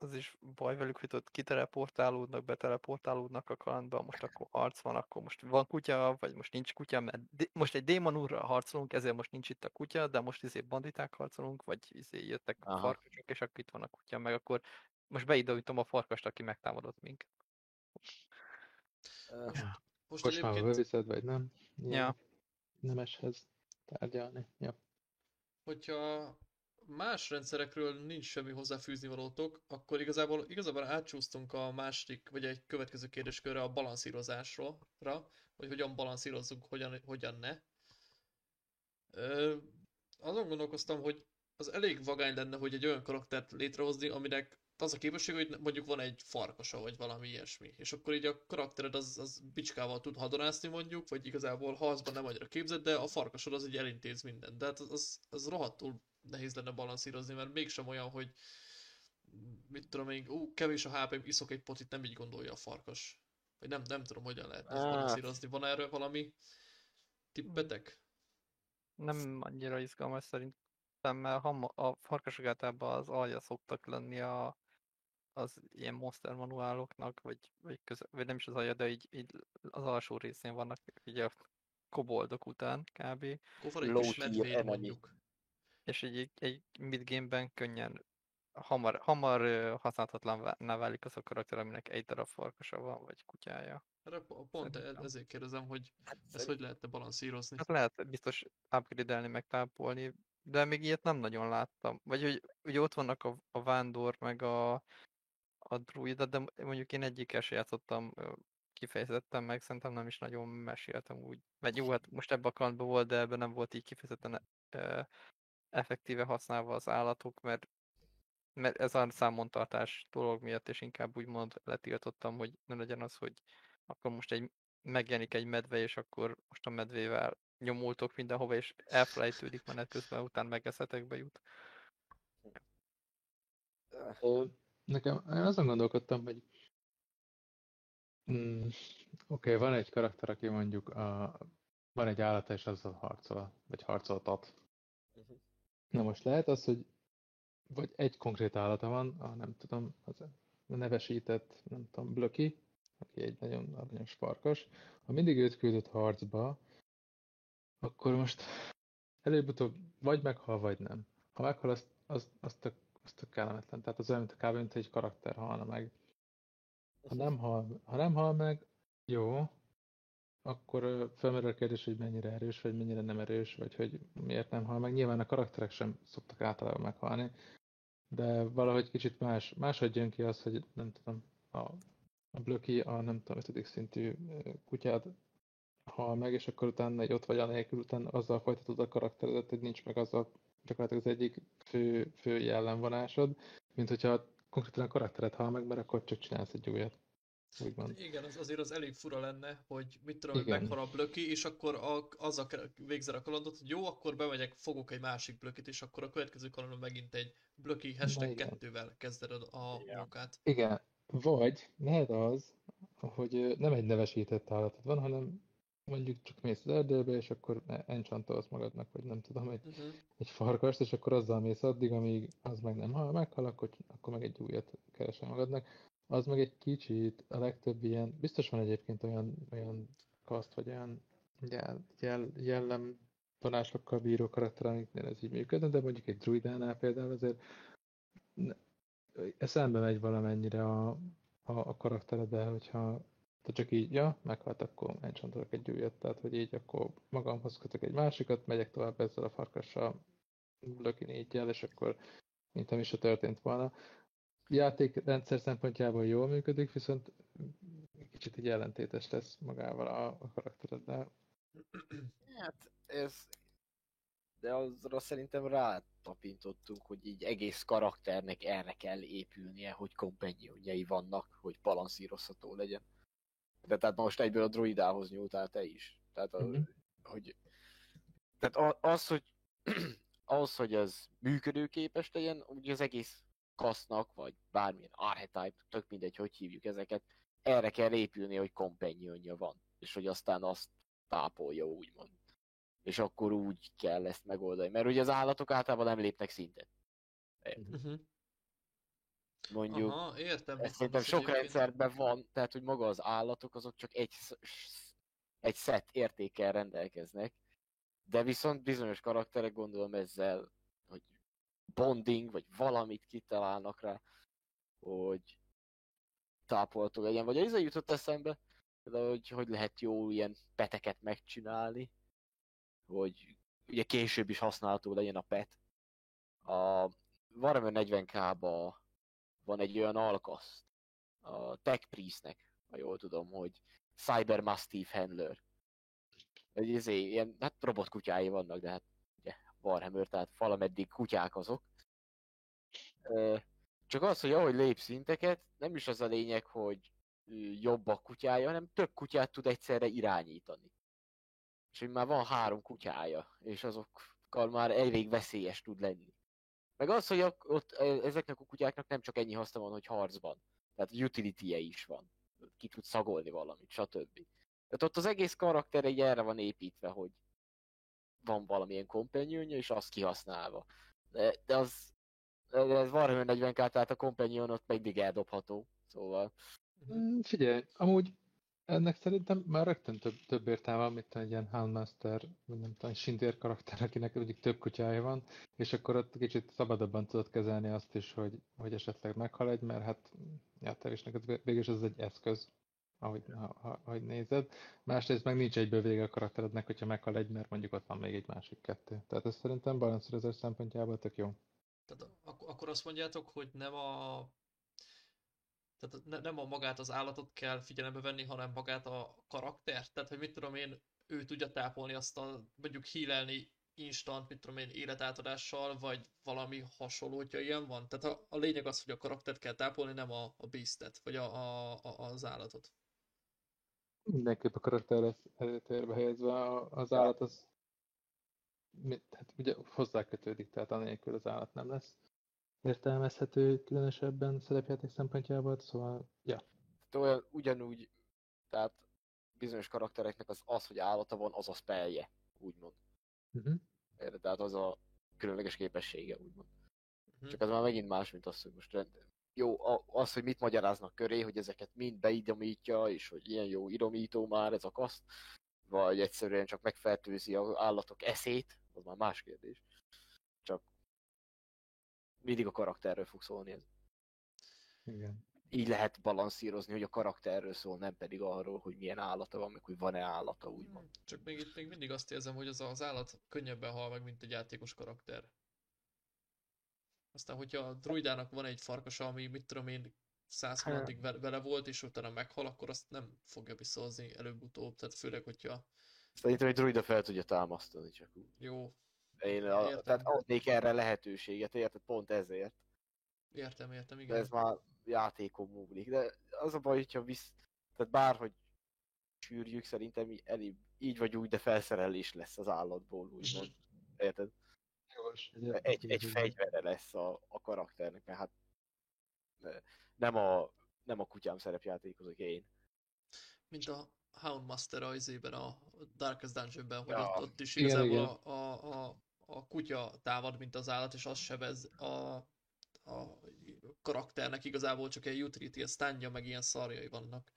az is baj velük, hogy ott kiteleportálódnak, beteleportálódnak a kalandba, most akkor harc van, akkor most van kutya, vagy most nincs kutya, mert most egy démon úrral harcolunk, ezért most nincs itt a kutya, de most izé banditák harcolunk, vagy izé jöttek a Aha. farkasok, és akkor itt van a kutya, meg akkor most beidőítom a farkast, aki megtámadott minket. Most kocsmába egyébként, beviszed, vagy nem. Ilyen Ja. Nemeshez tárgyalni. Ja. hogyha más rendszerekről nincs semmi hozzáfűzni valótok, akkor igazából, igazából átcsúsztunk a második, vagy egy következő kérdéskörre a balanszírozásra, hogy hogyan balanszírozzunk, hogyan, hogyan ne. Ö, azon gondolkoztam, hogy az elég vagány lenne, hogy egy olyan karaktert létrehozni, aminek az a képesség, hogy mondjuk van egy farkasa, vagy valami ilyesmi, és akkor így a karaktered az, az bicskával tud hadonászni mondjuk, vagy igazából harcban nem annyira képzett, de a farkasod az így elintéz mindent. De hát az, az, az rohadtul nehéz lenne balanszírozni, mert mégsem olyan, hogy mit tudom én, ú, kevés a hp iszok egy potit, nem így gondolja a farkas. Vagy nem, nem tudom, hogyan lehet ezt balanszírozni. Van erről valami tippetek? Nem annyira izgalmas szerintem, mert a farkasok általában az alja szoktak lenni a, az ilyen monster manuáloknak, vagy, vagy, köze, vagy nem is az alja, de így, így az alsó részén vannak így a koboldok után kb. Akkor van egy Low kis enemy. mondjuk. És egy, egy midgame-ben könnyen hamar, hamar ö, használhatatlanná válik az a karakter, aminek egy darab farkasa van, vagy kutyája. Erre po- pont e- Szerintem. ezért kérdezem, hogy Hát ezt hogy lehetne balanszírozni. Hát lehet biztos upgrade-elni, meg tápolni, de még ilyet nem nagyon láttam. Vagy hogy, hogy ott vannak a, a vándor, meg a, a druida, de mondjuk én egyikkel se játszottam kifejezetten, meg szerintem nem is nagyon meséltem úgy. Vagy jó, hát most ebben a kalandban volt, de ebben nem volt így kifejezetten ö, effektíve használva az állatok, mert, mert ez a számontartás dolog miatt, és inkább úgymond letiltottam, hogy ne legyen az, hogy akkor most egy megjelenik egy medve, és akkor most a medvével nyomultok mindenhova, és elfelejtődik menet közben, után megeszetekbe jut. Ö, Nekem, én azon gondolkodtam, hogy mm, oké, van egy karakter, aki mondjuk a, van egy állata, és azzal harcol, vagy harcoltat. Mhm. Na most lehet az, hogy vagy egy konkrét állata van, a nem tudom, az a nevesített, nem tudom, Blöki, aki egy nagyon aranyos farkas, ha mindig őt küldött harcba, akkor most előbb-utóbb vagy meghal, vagy nem. Ha meghal, az, az, az, tök, az tök kellemetlen. Tehát az olyan, mint kb. mint egy karakter halna meg. Ha nem hal, ha nem hal meg, jó, akkor felmerül a kérdés, hogy mennyire erős, vagy mennyire nem erős, vagy hogy miért nem hal meg. Nyilván a karakterek sem szoktak általában meghalni, de valahogy kicsit más, máshogy jön ki az, hogy nem tudom, a, a blöki, a nem tudom, 5. szintű kutyád hal meg, és akkor utána egy ott vagy anélkül, utána azzal folytatod a karakteredet, hogy nincs meg az a gyakorlatilag az egyik fő, fő jellemvonásod, mint hogyha konkrétan a karaktered hal meg, mert akkor csak csinálsz egy újat. Úgymond. Igen, az azért az elég fura lenne, hogy mit tudom, hogy Igen. meghal a blöki, és akkor a, azzal végzel a kalandot, hogy jó, akkor bemegyek, fogok egy másik blökit, és akkor a következő kalandon megint egy blöki hashtag igen. kettővel kezded a Ja. munkát. Igen, vagy lehet az, hogy nem egy nevesített állatod van, hanem mondjuk csak mész az erdőbe, és akkor e- enchantolsz magadnak, vagy nem tudom, egy, Uh-huh. egy farkast, és akkor azzal mész addig, amíg az meg nem hal, meghal, akkor, akkor meg egy újat keresel magadnak. Az meg egy kicsit, a legtöbb ilyen, biztos van egyébként olyan, olyan kaszt, vagy olyan jel, jel, jellem tanásokkal bíró karakter, amiknél ez így működne, de mondjuk egy druidánál például azért ne- eszembe megy valamennyire a, a, a karaktereddel, hogyha te csak így, ja, meghalt, akkor enchantolok egy újat, tehát hogy így akkor magamhoz kötök egy másikat, megyek tovább ezzel a farkassal, löki négyel, és akkor mint nem is történt volna. Játékrendszer szempontjából jól működik, viszont kicsit így ellentétes lesz magával a, a karaktereddel. Hát ez... De azra szerintem rátapintottunk, hogy így egész karakternek erre kell épülnie, hogy kompendiumjai vannak, hogy balanszírozható legyen. De tehát most egyből a druidához nyúltál te is. Tehát, a, Mhm. hogy... Tehát az, hogy *clears throat* ahhoz, hogy ez működőképes legyen, ugye az egész kasznak, vagy bármilyen archetype, tök mindegy, hogy hívjuk ezeket, erre kell épülni, hogy kompendiumja van, és hogy aztán azt tápolja, úgymond. És akkor úgy kell ezt megoldani. Mert ugye az állatok általában nem lépnek szintet. Uh-huh. Mondjuk, Aha, értem. ez szerintem sok egyébként- rendszerben van, tehát hogy maga az állatok azok csak egy, egy szett értékkel rendelkeznek, de viszont bizonyos karakterek gondolom ezzel, bonding, vagy valamit kitalálnak rá, hogy tápoltó legyen. Vagy ez jutott eszembe, de hogy, hogy lehet jó ilyen peteket megcsinálni, hogy ugye később is használható legyen a pet. A Warhammer 40k-ba van egy olyan alkaszt, a Tech Priestnek, ha jól tudom, hogy Cyber Mastiff Handler. Egy izé, ilyen, hát robotkutyái vannak, de hát Warhammer, tehát valameddig kutyák azok. Csak az, hogy ahogy lép szinteket, nem is az a lényeg, hogy jobb a kutyája, hanem több kutyát tud egyszerre irányítani. És hogy már van három kutyája, és azokkal már elég veszélyes tud lenni. Meg az, hogy a, ott ezeknek a kutyáknak nem csak ennyi haszna van, hogy harcban. Tehát utility -e is van. Ki tud szagolni valamit, stb. Tehát ott az egész karakter egy erre van építve, hogy van valamilyen kompanionja, és azt kihasználva. De, de az de ez Warhammer 40 k tehát a companion ott mindig eldobható. Szóval Mm, Figyelj, amúgy ennek szerintem már rögtön több, több értelme van, mint egy ilyen Houndmaster, vagy nem tudom, Sintér karakter, akinek mondjuk több kutyája van, és akkor ott kicsit szabadabban tudod kezelni azt is, hogy, hogy esetleg meghal egy, mert hát neked végül ez egy eszköz, ahogy, ha, ha, ahogy nézed. Másrészt meg nincs egyből vége a karakterednek, hogyha meghal egy, mert mondjuk ott van még egy másik kettő. Tehát ez szerintem balanszírozás szempontjából tök jó. Tehát ak- akkor azt mondjátok, hogy nem a... Tehát ne, nem a magát az állatot kell figyelembe venni, hanem magát a karaktert. Tehát, hogy mit tudom én, ő tudja tápolni azt a, mondjuk hílelni instant, mit tudom én, életátadással, vagy valami hasonló, hogyha ilyen van. Tehát a, a lényeg az, hogy a karaktert kell tápolni, nem a, a beastet, vagy a, a, a, az állatot. Mindenképp a karakter lesz előtérbe helyezve, az állat az mit, hát ugye hozzákötődik, tehát anélkül az állat nem lesz értelmezhető különösebben szerepjáték szempontjából, szóval, ja. tehát olyan, ugyanúgy, tehát bizonyos karaktereknek az, az, hogy állata van, az a spellje, úgymond. Uh-huh. Érted? Tehát az a különleges képessége, úgymond. Mhm. Csak az már megint más, mint az, hogy most rend... jó, a- az, hogy mit magyaráznak köré, hogy ezeket mind beidomítja, és hogy ilyen jó idomító már ez a kaszt, vagy egyszerűen csak megfertőzi az állatok eszét, az már más kérdés. Csak mindig a karakterről fog szólni ez. Igen. Így lehet balanszírozni, hogy a karakterről szól, nem pedig arról, hogy milyen állata van, meg hogy van-e állata, úgymond. Csak még itt még mindig azt érzem, hogy az, az állat könnyebben hal meg, mint egy játékos karakter. Aztán, hogyha a druidának van egy farkasa, ami mit tudom én, 120 Hát. ig ve- vele volt, és utána meghal, akkor azt nem fogja visszahozni előbb-utóbb. Tehát főleg, hogyha Szerintem egy druida fel tudja támasztani, csak úgy. jó, Én a, Értem. tehát adnék erre lehetőséget, érted? Pont ezért. értem, értem, De igen. ez már játékon múlik. De az a baj, hogyha visz... Tehát bárhogy sűrjük, szerintem í- elég, így vagy úgy, de felszerelés lesz az állatból, úgymond. *laughs* Érted? Jogos. Egy, egy fegyvere lesz a, a karakternek, mert hát ne- nem a, nem a kutyám szerepjátékozok én. Mint a Houndmaster a izében, a Darkest Dungeonben, hogy Ja. ott, ott is Igen, igazából igen. a, a, a, a kutya támad, mint az állat, és az sebez a, a karakternek igazából csak egy utility, a stunja, meg ilyen szarjai vannak.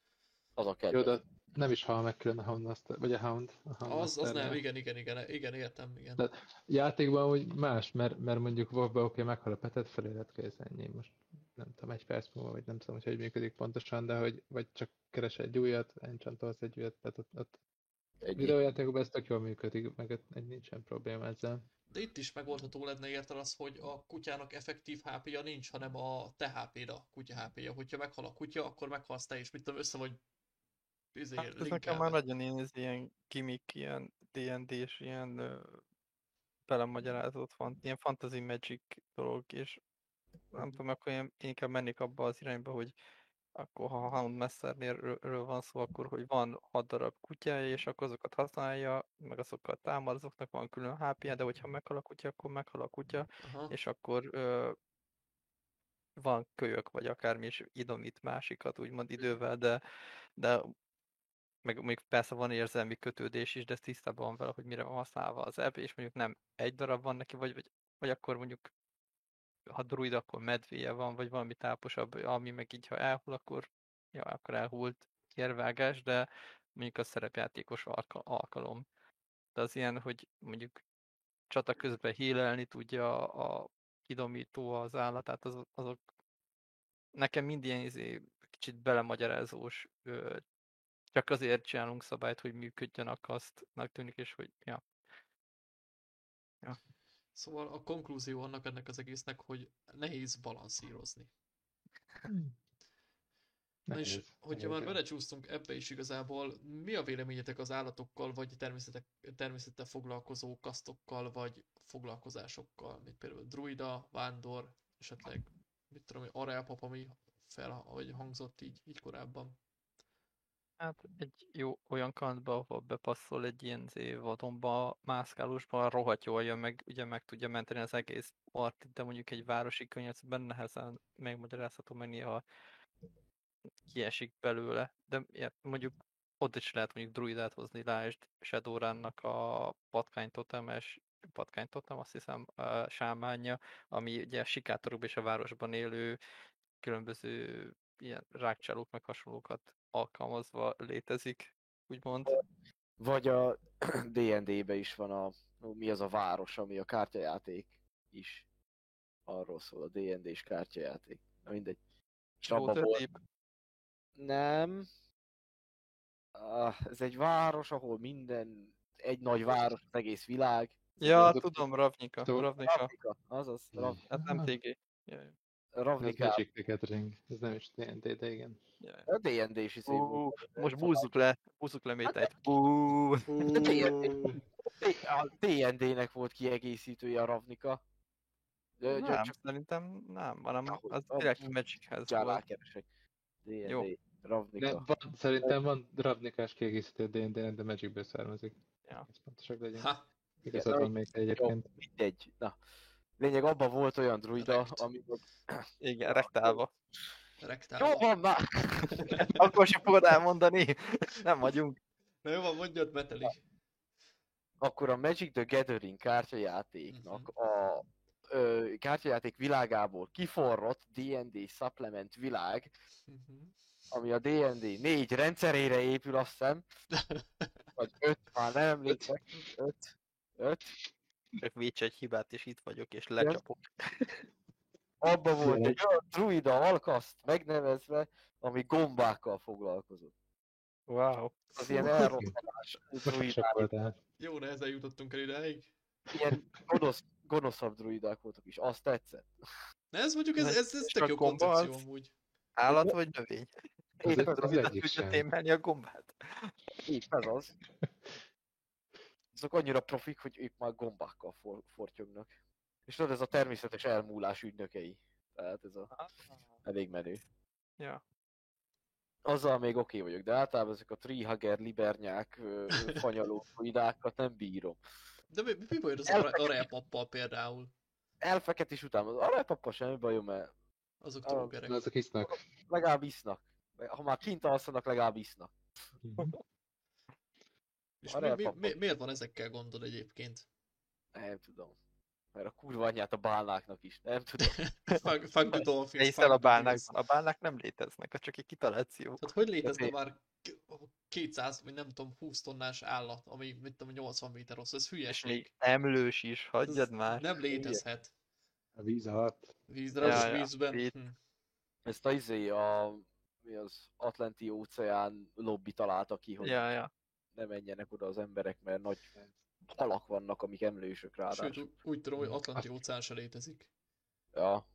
Az a Jó, kedvenc. de nem is hal meg külön a Hound Master, vagy a Hound. A Hound Az, az nem, igen, igen, igen, igen, értem, igen. De- Játékban úgy más, mert, mert mondjuk WoW-ban oké, meghal a petet, felé kész ennyi. Most nem tudom, egy perc múlva, vagy nem tudom, hogy hogy működik pontosan, de hogy vagy csak keres egy újat, enchantolsz egy újat, tehát ott, ott Egy, videójátékokban ez tök jól működik, meg egy nincsen probléma ezzel. De itt is megoldható lenne érted az, hogy a kutyának effektív HP-ja nincs, hanem a te HP-d a kutya HP-ja. Hogyha meghal a kutya, akkor meghalsz te is, mit tudom, össze vagy izé, Hát ez nekem már nagyon ilyen, ez ilyen gimmick, ilyen D&D-s, ilyen ö, belemagyarázott van, ilyen fantasy magic dolog, és nem tudom, akkor én inkább mennék abba az irányba, hogy akkor ha a Houndmasternél van szó, akkor hogy van 6 darab kutyája, és akkor azokat használja, meg azokkal támad, azoknak van külön hp de hogyha meghal a kutya, akkor meghal a kutya, Aha. és akkor ö, van kölyök, vagy akármi, és idomít másikat, úgymond idővel, de, de meg még persze van érzelmi kötődés is, de ez tisztában van vele, hogy mire van használva az app, és mondjuk nem egy darab van neki, vagy, vagy, vagy akkor mondjuk ha druid, akkor medvéje van, vagy valami táposabb, ami meg így, ha elhull, akkor, ja, akkor elhult érvágás, de mondjuk a szerepjátékos alka- alkalom. De az ilyen, hogy mondjuk csata közben hílelni tudja a kidomító az állatát, az, azok nekem mind ilyen izé, kicsit belemagyarázós, csak azért csinálunk szabályt, hogy működjön a kasztnak tűnik, és hogy ja. Szóval a konklúzió annak ennek az egésznek, hogy nehéz balanszírozni. Na és, hogyha nehéz. már belecsúsztunk ebbe is igazából, mi a véleményetek az állatokkal, vagy természettel foglalkozó kasztokkal, vagy foglalkozásokkal, mint például druida, vándor, esetleg mit tudom, én, areapap, ami fel, vagy hangzott így, így korábban. Hát egy jó olyan kantba, ahol bepasszol egy ilyen vadonba, mászkálósba, rohadt jól jön, meg ugye meg tudja menteni az egész partit, de mondjuk egy városi környezetben nehezen megmagyarázható, meg néha kiesik belőle. De mondjuk ott is lehet mondjuk druidát hozni, lásd Shadowrunnak a patkány totemes, patkány totem, azt hiszem, a sámánja, ami ugye a sikátorokban és a városban élő különböző ilyen rákcsálók meg hasonlókat alkalmazva létezik, úgymond. Vagy a *clears throat* D&D-be is van a, mi az a város, ami a kártyajáték is. Arról szól a D&D-s kártyajáték. Na mindegy. És volt, nem. Ah, ez egy város, ahol minden, egy nagy város, az egész világ. Ja, tudom, Ravnika. Tudom. Ravnika. Ravnika, azaz, Rav, Hát nem TG. Ja, Ez Ravnika. Magic the Gathering. Ez nem is TNT, de igen. A D&D is izé most búzzuk le, búzzuk le métájt. Ú, A D&D-nek volt kiegészítője a Ravnika. Ö, nem, Csak szerintem nem, hanem az direkt Magichez csak volt. rákeresek. Jó. D&D, Ravnika. De van, szerintem van Ravnikás kiegészítő D&D, de Magicből származik. Ja. Ez pontosak legyen. Ha, Igazad van még egyébként. Mindegy. Na. Lényeg, abban volt olyan druida, Rekt. ami... Igen, rektálva. rektál. Jó van már! *laughs* Akkor sem fogod elmondani. Nem vagyunk. Na jó van, mondjad, Meteli. Akkor a Magic the Gathering kártyajátéknak a ö, kártyajáték világából kiforrott D&D supplement világ, Mhm. ami a D&D négy rendszerére épül, azt hiszem, *laughs* vagy öt, már nem emlékszek, öt, öt. Csak vécs egy hibát, és itt vagyok, és lecsapok. Abba volt egy olyan druida alkaszt megnevezve, ami gombákkal foglalkozott. Wow. Az ilyen is druidák. Jó nehezen jutottunk el idáig. ilyen gonosz, gonoszabb druidák voltak is, azt tetszett. Na ez mondjuk, ez, ez, ez tök a jó koncepció az- amúgy. Állat vagy növény? Az, Éppen az, az Tudod, egyik tudja sem. témelni a gombát? Így, ez az. Azok annyira profik, hogy ők már gombákkal for, fortyognak. És tudod, ez a természetes elmúlás ügynökei. Tehát ez a elég menő. Ja. Azzal még oké vagyok, de általában ezek a treehugger, libernyák, *laughs* fanyaló druidákat nem bírom. De mi, mi baj az Elfekete- areapappal például? Elfeket is utálom. Az aranypappa semmi bajom, mert Azok Ah, trógerek. Azok isznak. legalább isznak. Ha már kint alszanak, legalább isznak. És mi, mi, mi, miért van ezekkel gondod egyébként? Nem tudom. Mert a kurva anyját a bálnáknak is. Nem tudom. Fuck, fuck the dolphins. Hiszel a bálnák. A bálnák nem léteznek, az csak egy kitaláció. Tehát hogy létezne már k- 200, vagy nem tudom, 20 tonnás állat, ami, mit tudom, 80 méter rossz, ez És hülyeség. még emlős is, hagyjad Ez már. Nem létezhet. A víz alatt. Vízre, Ja, vízben. itt. Hm. Ezt a izé a mi az Atlanti óceán lobby találta ki, hogy Ja, ja. Ne menjenek oda az emberek, mert nagy halak vannak, amik emlősök Sőt, ráadásul. ú- úgy tudom, hogy Atlanti óceán se létezik. Ja.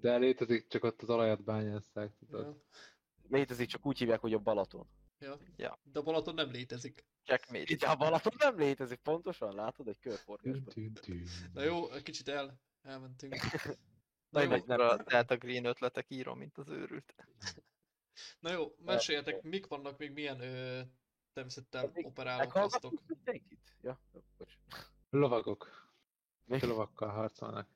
De létezik, csak ott az olajat bányásszák. tudod. Ja. Létezik, csak úgy hívják, hogy a Balaton. Ja. Ja. De a Balaton nem létezik. Checkmate. De a Balaton nem létezik, pontosan, látod, egy körforgásban. Na jó, egy kicsit el, elmentünk. *laughs* Na, Na jó, nem. a Delta Green ötletek írom, mint az őrült. na jó, meséljetek, mik vannak még milyen ö, természettel Még operáló Meghallgattuk kasztok? mindenkit? Ja, bocs. Lovagok. Mi? És lovakkal harcolnak.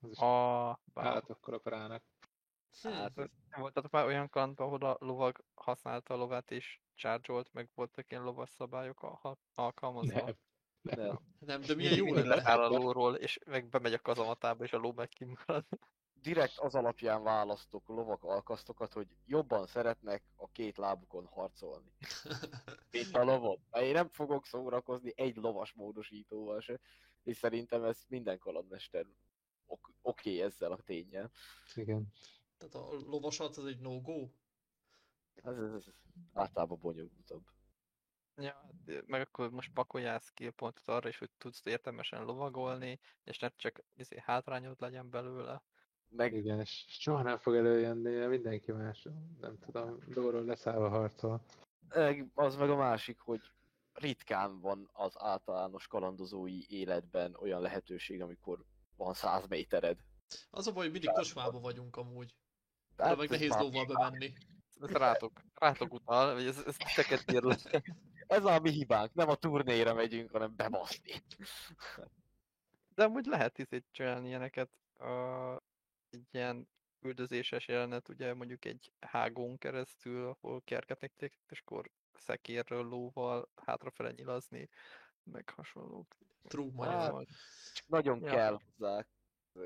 Az is A... Állatokkal operálnak. Hm. Hát, Voltatok már olyan kantban, ahol a lovag használta a lovát és charge meg voltak ilyen lovas szabályok al- alkalmazva? Nem. nem. Nem, de milyen jó lenne. leszáll a lóról, és meg bemegy a kazamatába, és a ló meg kimarad. Direkt az alapján választok lovak alkasztokat, hogy jobban szeretnek a két lábukon harcolni. *laughs* Mint a lovon. Mert Én nem fogok szórakozni egy lovas módosítóval se, és szerintem ez minden kalandmester ok- oké okay ezzel a tényel. Igen. Tehát a lovasat az egy no-go? Ez, ez, ez általában bonyolultabb. Ja, meg akkor most pakoljál skill pontot arra is, hogy tudsz értelmesen lovagolni, és ne csak izé, hátrányod legyen belőle. Meg Igen, és soha nem fog előjönni, mindenki más, nem tudom, lóról leszállva harcol. az meg a másik, hogy ritkán van az általános kalandozói életben olyan lehetőség, amikor van 100 métered. Az a baj, hogy mindig kocsmába vagyunk amúgy. Hát Hát, meg nehéz lóval bemenni. Ez rátok, rátok utal, vagy ez, ez le. Ez a mi hibánk, nem a turnéra megyünk, hanem bebaszni. De amúgy lehet izét csinálni ilyeneket. A, egy ilyen üldözéses jelenet, ugye mondjuk egy hágón keresztül, ahol kergetnek és akkor szekérről, lóval hátrafele nyilazni, meg hasonlók. True Hát, nagyon Ja. kell hozzá.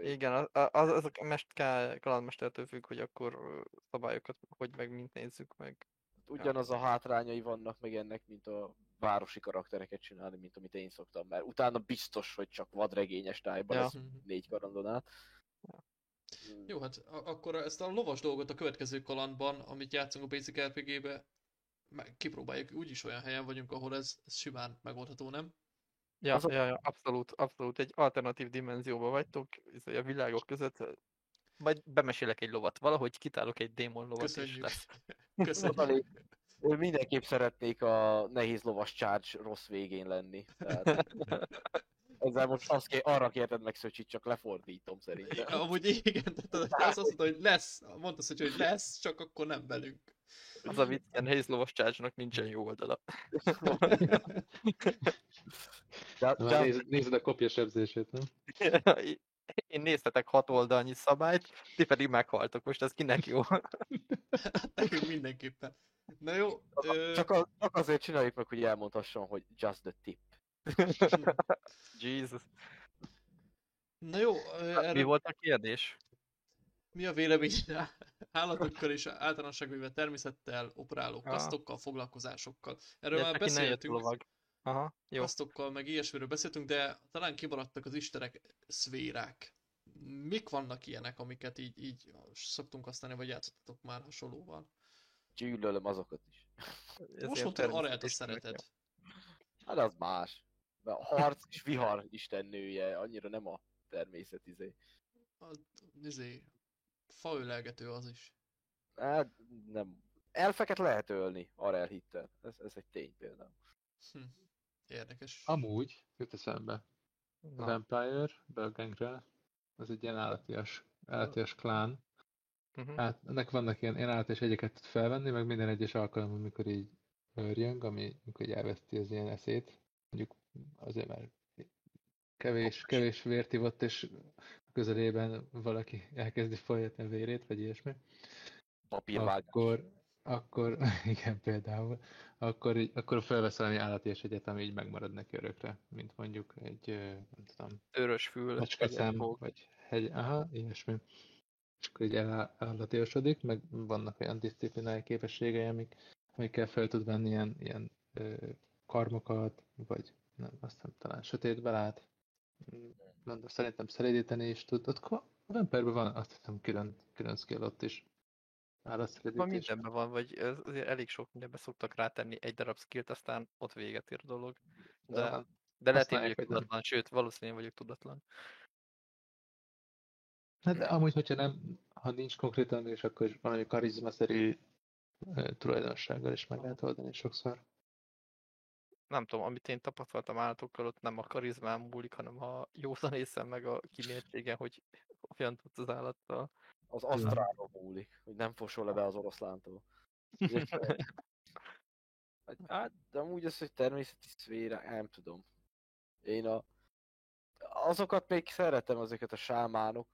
Igen, az, az, az a mest, kalandmestertől függ, hogy akkor szabályokat hogy meg mint nézzük meg. Ugyanaz a hátrányai vannak meg ennek, mint a városi karaktereket csinálni, mint amit én szoktam, mert utána biztos, hogy csak vadregényes tájban, Ja. ez Mhm. négy karandon át. Mm, Jó, hát akkor ezt a lovas dolgot a következő kalandban, amit játszunk a Basic RPG-be, meg kipróbáljuk. Úgyis olyan helyen vagyunk, ahol ez, ez simán megoldható, nem? Ja, ja, ja, abszolút, abszolút. Egy alternatív dimenzióban vagytok, izé, a világok között. Majd bemesélek egy lovat. Valahogy kitálok egy démon lovat, és Köszönjük. lesz. *laughs* Köszönjük. Mindenképp szeretnék a nehéz lovas charge rossz végén lenni. Tehát... *laughs* Ezzel most azt ké- arra kérted meg Szöcsit, csak lefordítom szerintem. Amúgy igen, tehát az azt mondta, hogy lesz, mondta hogy, hogy lesz, csak akkor nem velünk. Az a vicc, ilyen nehéz lovas charge nincsen jó oldala. De, de, már nézed, nézed a kopja sebzését, nem? *laughs* Én nézhetek hat oldalnyi szabályt, ti pedig meghaltok. Most ez kinek jó? *laughs* Nekünk mindenképpen. Na jó, ö, csak, a, csak azért csináljuk meg, hogy elmondhassam, hogy just the tip. *laughs* Jesus. na jó, Mi erre volt a kérdés? mi a vélemény *laughs* állatokkal és általánosságban természettel operáló Ja. kasztokkal, foglalkozásokkal? Erről Ugye már beszéltünk. Aha, jó. kasztokkal, meg ilyesmiről beszéltünk, de talán kimaradtak az istenek szférák. Mik vannak ilyenek, amiket így, így szoktunk használni, vagy játszottatok már hasonlóval? Gyűlölöm azokat is. Most mondtad, Areát a természetes szereted. Hát az más. A harc és vihar istennője, annyira nem a természet izé. A, izé, faölelgető az is. Hát nem. Elfeket lehet ölni, arra elhittem. Ez, ez egy tény például. Hm. Érdekes. Amúgy, jut eszembe, a Vampire, Belgangre, az egy ilyen állatias, állatias klán. mhm. Hát ennek vannak ilyen, ilyen állatias egyeket tud felvenni, meg minden egyes alkalom, amikor így örjönk, ami, amikor így elveszti az ilyen eszét. Mondjuk azért, mert kevés, kevés vért ivott, és közelében valaki elkezdi folyatni a vérét, vagy ilyesmi. Papírvágás. Akkor, akkor, *laughs* igen, például, akkor, akkor felvesz valami állatias egyet, ami így megmarad neki örökre, mint mondjuk egy, nem tudom, Őrös fül. macskaszem, vagy hegy, aha, ilyesmi. És akkor így elállatiosodik, meg vannak olyan disziplinái képességei, amik, amikkel fel tud venni ilyen, ilyen ö, karmokat, vagy nem, azt nem talán sötétbe lát. Mondom, szerintem szelídíteni is tud. Ott Vampire-ben van, azt hiszem, külön, külön skill ott is. Van mindenben van, vagy azért elég sok mindenben szoktak rátenni egy darab skillt, aztán ott véget ér a dolog. De, Aha. de lehet én vagyok vagy nem. tudatlan, sőt, valószínűleg vagyok tudatlan. Hát de amúgy, hogyha nem, ha nincs konkrétan, és akkor valami karizmaszerű tulajdonsággal is meg lehet oldani sokszor. Nem tudom, amit én tapasztaltam állatokkal, ott nem a karizmám múlik, hanem a józanészem *laughs* meg a kimértségen, hogy hogyan tudsz az állattal. Az asztrálon múlik, hogy nem fosol le be az oroszlántól. *laughs* Hát, hát, de amúgy az, hogy természeti szféra, nem tudom. Én a... Azokat még szeretem, ezeket a sámánok,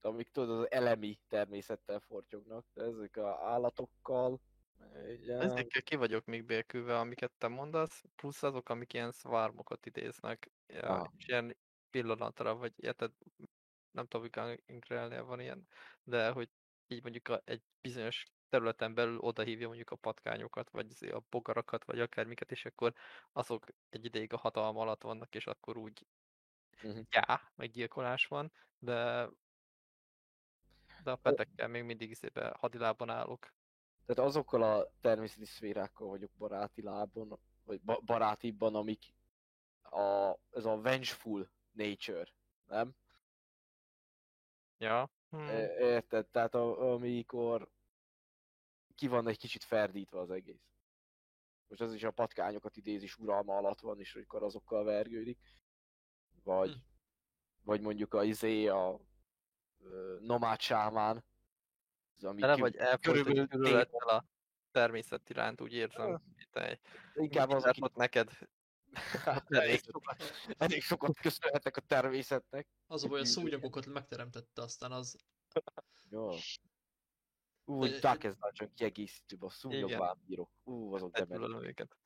amik tudod, az elemi természettel fortyognak, de ezek a állatokkal... ugye, Ezekkel ki vagyok még békülve, amiket te mondasz, plusz azok, amik ilyen szvármokat idéznek, ja, Aha. és ilyen pillanatra, vagy érted, nem tudom, hogy Inkrelnél van ilyen, de hogy így mondjuk a, egy bizonyos területen belül odahívja mondjuk a patkányokat, vagy izé a bogarakat, vagy akármiket, és akkor azok egy ideig a hatalma alatt vannak, és akkor úgy Mhm. já, meggyilkolás van, de de a petekkel még mindig izébe hadilában állok. Tehát azokkal a természeti szférákkal vagyok baráti lábon, vagy ba- barátibban, amik a, ez a vengeful nature, nem? Ja. Hm. É- Érted? Tehát a, amikor ki van egy kicsit ferdítve az egész. Most az is a patkányokat idéz is uralma alatt van, és amikor azokkal vergődik. Vagy, Hm. vagy mondjuk a izé a nomád sámán. Ez, ami Tele vagy egy gyűlölettel a természet iránt, úgy érzem, hogy te egy Inkább az, aki neked. *laughs* Hát, elég, sokat, elég sokat köszönhetek a természetnek. Az a baj, a *laughs* szúnyogokat megteremtette, aztán az... Jó. Ú, Ö, Darkest Dungeon kiegészítőbb, a szúnyog vámpírok. Ú, azok. Együlölöm őket.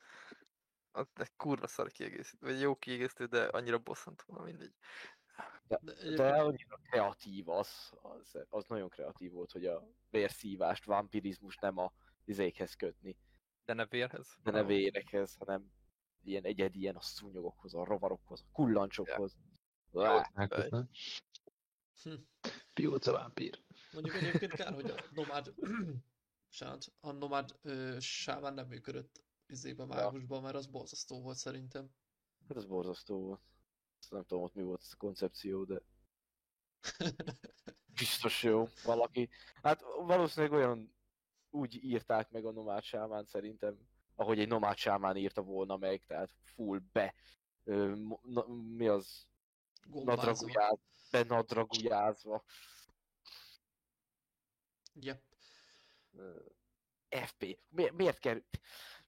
Az egy kurva szar kiegészítő, vagy jó kiegészítő, de annyira bosszantó, mindegy. De De annyira kreatív az, az, az nagyon kreatív volt, hogy a vérszívást, vampirizmus nem a izékhez kötni, De ne vérhez. de ne vérekhez, hanem ilyen egyedi ilyen a szúnyogokhoz, a rovarokhoz, a kullancsokhoz. Nem? Hm. Pióca vámpír. Mondjuk egyébként kár, hogy a nomád... *clears throat* Bocsánat, a nomád ö, sáván nem működött izébe mágusban, mert az borzasztó volt szerintem. Hát ez borzasztó volt. Nem tudom ott mi volt ez a koncepció, de *laughs* biztos jó. Valaki, hát valószínűleg olyan úgy írták meg a nomád sámán szerintem, ahogy egy nomád sámán írta volna meg, tehát full be, ö, na, mi az, nadragujázva. Yep. Ö, FP. Mi, miért kerül,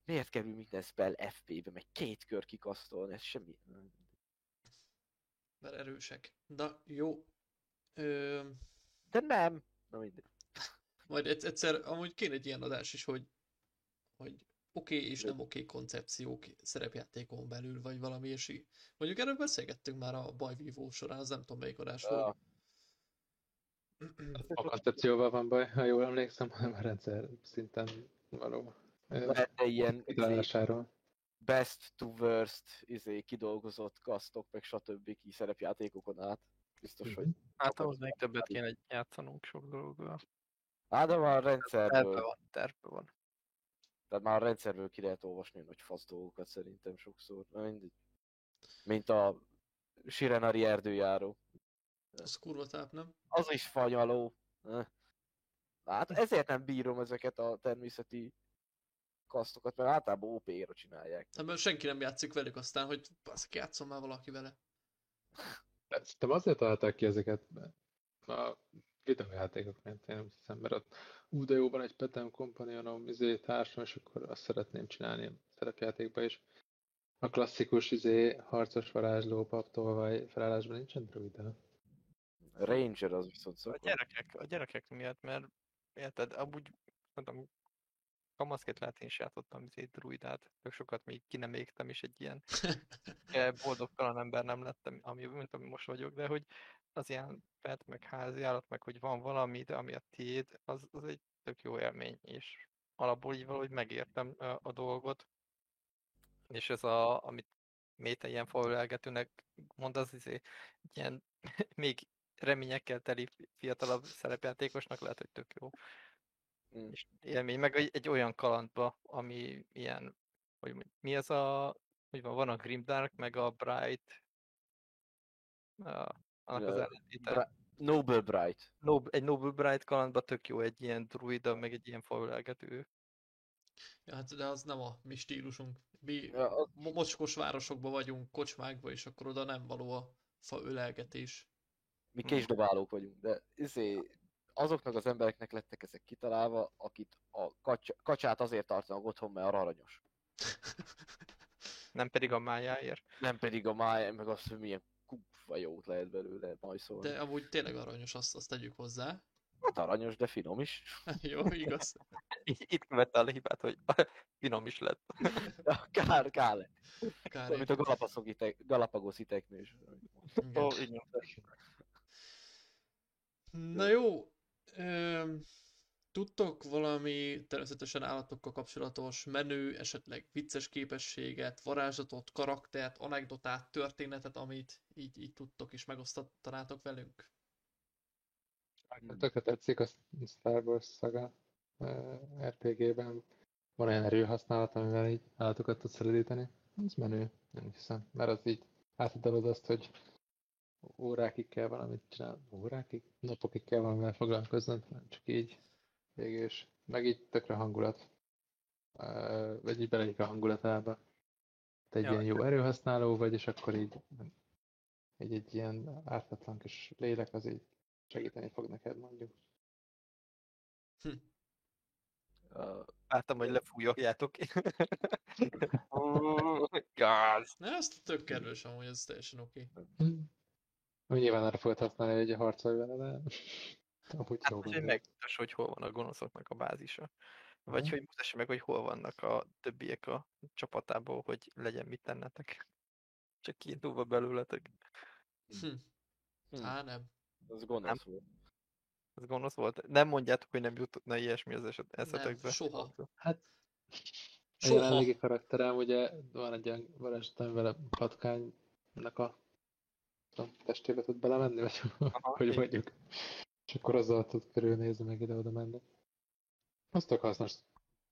miért kerül minden spell FP-be, meg két kör kikasztolni, ez semmi. Mert erősek. Na, jó. Ö, De nem. Na mindegy. majd egyszer, amúgy kéne egy ilyen adás is, hogy, hogy oké okay és nem oké okay koncepciók szerepjátékon belül, vagy valami ilyesmi. Mondjuk erről beszélgettünk már a bajvívó során, az nem tudom melyik adás Ah, volt. A koncepcióval van baj, ha jól emlékszem, hanem a rendszer szinten való ö, Lehetne ilyen kitalálásáról. Best to worst izé, kidolgozott kasztok, meg stb. ki szerepjátékokon át. Biztos, hogy... Hát Sokat ahhoz még többet kéne játszanunk sok dologgal. Á, de már a Terve rendszerből, van, terve van. tehát már a rendszerből ki lehet olvasni nagy fasz dolgokat szerintem sokszor. Na mindegy. Mint a Sirenari erdőjáró. Az kurva táp, nem? Az is fanyaló. Eh. Hát ezért nem bírom ezeket a természeti kasztokat, mert általában OP-ra csinálják. Hát, mert senki nem játszik velük aztán, hogy baszki, játszom már valaki vele. De Szerintem azért találták ki ezeket a videójátékok mentén, nem hiszem, mert ott ú, de jó, van egy petem kompanionom, izé, társam, és akkor azt szeretném csinálni a szerepjátékba is. A klasszikus izé, harcos varázsló, paptolvaj felállásban nincsen druida. Ranger az viszont A szokott. gyerekek, a gyerekek miatt, mert érted, amúgy mondom, kamaszként lehet én is játszottam izé druidát, tök sokat még ki nem égtem, és egy *laughs* ilyen boldogtalan ember nem lettem, ami, mint ami most vagyok, de hogy az ilyen pet, meg házi állat, meg hogy van valami, de ami a tiéd, az, az egy tök jó élmény, és alapból így valahogy megértem a, dolgot. És ez a, amit Méte ilyen falölelgetőnek mond, az izé, egy ilyen *laughs* még reményekkel teli fiatalabb szerepjátékosnak lehet, hogy tök jó. Mm. És élmény, meg egy, egy olyan kalandba, ami ilyen, hogy mi ez a, hogy van, van a Grimdark, meg a Bright, uh, annak az ellentéte. Bra- Noble Bright. Nob, egy Noble Bright kalandba tök jó egy ilyen druida, meg egy ilyen falölelgető. Ja, hát de az nem a mi stílusunk. Mi Ja, az- mo- mocskos városokban vagyunk, kocsmákba, és akkor oda nem való a fa ölelgetés. Mi késdobálók vagyunk, de izé, azoknak az embereknek lettek ezek kitalálva, akit a kacsa, kacsát azért tartanak otthon, mert aranyos. Nem pedig a májáért. Nem pedig a máj, meg azt, hogy milyen kurva jót lehet belőle majszolni. De amúgy tényleg aranyos, azt, azt tegyük hozzá. Hát aranyos, de finom is. *laughs* Jó, igaz. Itt követte a hibát, hogy *laughs* finom is lett. Kár, kár lett. Kár Mint a Galapagos itek, Galapagos iteknős. Na jó, tudtok valami természetesen állatokkal kapcsolatos menő, esetleg vicces képességet, varázslatot, karaktert, anekdotát, történetet, amit így, így tudtok és megosztanátok velünk? Tökre tetszik a Star Wars szaga uh, RPG-ben. Van olyan erőhasználat, amivel így állatokat tudsz szelidíteni. Ez menő, nem hiszem. Mert az így átadod azt, hogy órákig kell valamit csinálni. Órákig? Napokig kell valamivel foglalkoznod, nem csak így. Végül is. Meg így tökre hangulat. Vagy így beleik a hangulatába. Te egy Ja, ilyen jó erőhasználó vagy, és akkor így egy, egy ilyen ártatlan kis lélek az így segíteni fog neked mondjuk. Uh, Láttam, hogy lefújogjátok. *laughs* Gáz. Na, ezt tök kedves amúgy, ez teljesen oké. Úgy nyilván erre fogod használni, hogy harcolj vele, de amúgy Hát, jó hogy van. megmutass, hogy hol van a gonoszoknak a bázisa. Vagy Mhm. hogy mutassa meg, hogy hol vannak a többiek a csapatából, hogy legyen mit tennetek. Csak kiindulva belőletek. Hm. hm, Á, nem. az gonosz volt. Ez gonosz volt. Nem mondjátok, hogy nem jutna ilyesmi az eset, eszetekbe. soha. Hát a Soha. jelenlegi karakterem, ugye van egy ilyen varázstam vele patkánynak a tudom, testébe tud belemenni, vagy *laughs* Aha, hogy mondjuk. És akkor azzal tud körülnézni, meg ide-oda menni. Az tök hasznos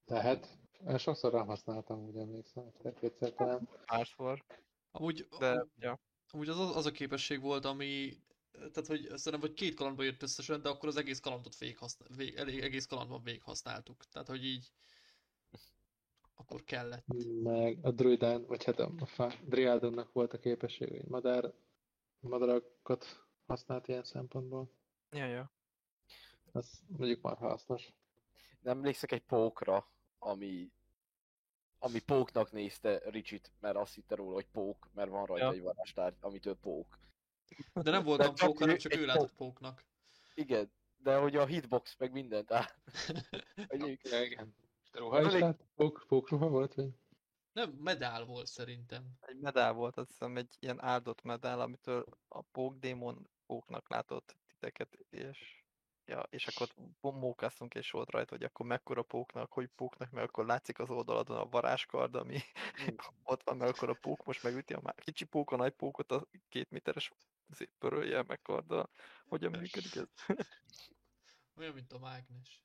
lehet. Én sokszor rám használtam, úgy emlékszem, egyszer talán. Másfor. Amúgy, De, ja. amúgy az, az a képesség volt, ami... Tehát, hogy szerintem, hogy két kalandba jött összesen, de akkor az egész kalandot végig használ, vég, elég, egész kalandban végig használtuk. Tehát, hogy így... Akkor kellett. Meg a druidán, vagy hát a, a fá, Driádonnak volt a képesség, hogy madár, madarakat használt ilyen szempontból. Ja, ja. Az mondjuk már hasznos. Nem emlékszek egy pókra, ami ami póknak nézte Richit, mert azt hitte róla, hogy pók, mert van rajta Ja. egy varázstár, amitől pók. De nem voltam csak pók, hanem csak ő látott póknak. Igen, de hogy a hitbox meg mindent át. Egyébként *laughs* Ja, igen. Ruha is lát? Pók, pókruha volt, vagy? Nem, medál volt szerintem. Egy medál volt, azt hiszem egy ilyen áldott medál, amitől a pókdémon póknak látott titeket, és Ja, és akkor mókáztunk, és volt rajta, hogy akkor mekkora póknak, hogy póknak, mert akkor látszik az oldaladon a varázskard, ami Mm. *laughs* ott van, mert akkor a pók most megüti a má- kicsi pók, a nagy pókot a két méteres pörölje meg karddal. Hogyan működik ez? Olyan, mint a mágnes.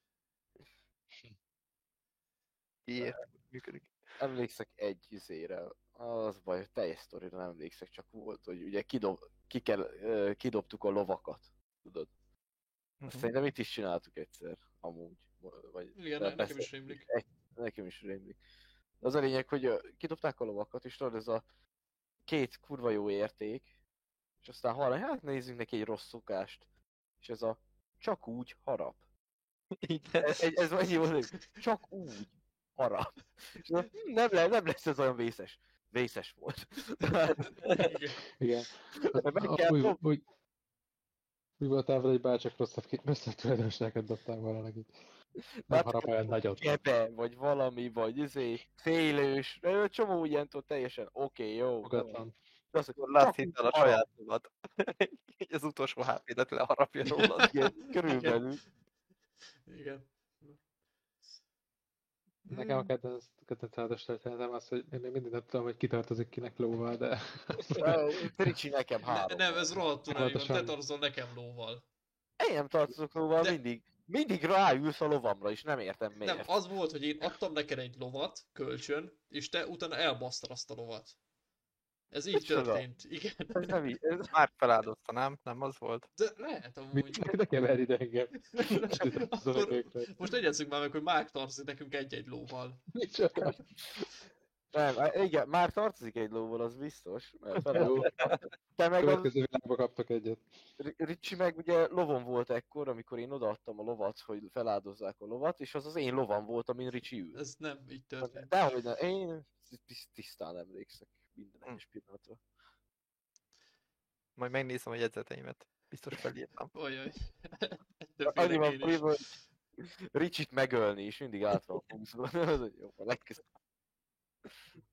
Ilyet működik. Emlékszek egy izére, az baj, hogy teljes sztorira nem emlékszek, csak volt, hogy ugye kidob, ki kell, kidobtuk a lovakat, tudod? Azt Mhm. szerintem itt is csináltuk egyszer, amúgy. Vagy Igen, de nekem persze, is rémlik. Egy, nekem is rémlik. Az a lényeg, hogy kidobták a lovakat, és tudod, ez a két kurva jó érték, és aztán hallani, hát nézzünk neki egy rossz szokást, és ez a csak úgy harap. Igen. Ez, ez annyi volt, hogy csak úgy az, hm, nem, le, nem lesz ez olyan vészes. Vészes volt. Igen. Igen. De meg A- kell úgy, dob- úgy, úgy voltál vele, hogy bárcsak rosszabb, ki- rosszabb tulajdonságot dobtál volna neki. Nem Hát, harap olyan nagyot. Kebe, vagy valami, vagy izé, félős, csomó ilyen teljesen oké, okay, jó. Fogatlan. De az, hogy úgy el a harap. saját magad. *laughs* Így az utolsó HP-det leharapja *laughs* rólad. Igen, körülbelül. Igen. Nekem a Mm. kedvenc, áldos történetem az, hogy én még mindig nem tudom, hogy kitartozik kinek lóval, de Ricsi nekem Ne, három. nem, ez rohadtul van. Te tartozol nekem lóval. Én nem tartozok lóval, De- mindig, mindig ráülsz a lovamra, és nem értem Nem, miért. az volt, hogy én adtam neked egy lovat, kölcsön, és te utána elbasztad azt a lovat. Ez így Micsoda? történt, igen. Ez nem így, ez, Már feláldozta, nem? Nem az volt? De lehet amúgy. mit ne kever ide engem. *laughs* Akkor most egyezzük már meg, hogy Márk tartozik nekünk egy-egy lóval. Micsoda? nem, igen, már tartozik egy lóval, az biztos. Mert *laughs* Jó. Te meg az, következő világba kaptak egyet. Ri- Ricsi meg ugye lovon volt ekkor, amikor én odaadtam a lovat, hogy feláldozzák a lovat, és az az én lovam volt, amin Ricsi ült. Ez nem így történt. Dehogy ne, én tiszt- tisztán emlékszek minden Hm. egyes pillanatra. Majd megnézem a jegyzeteimet. Biztos felírtam. *laughs* Ojaj. *laughs* Annyi van fölírva, hogy Ricsit megölni, és mindig át van húzva. Az, hogy Jó, a legközelebb.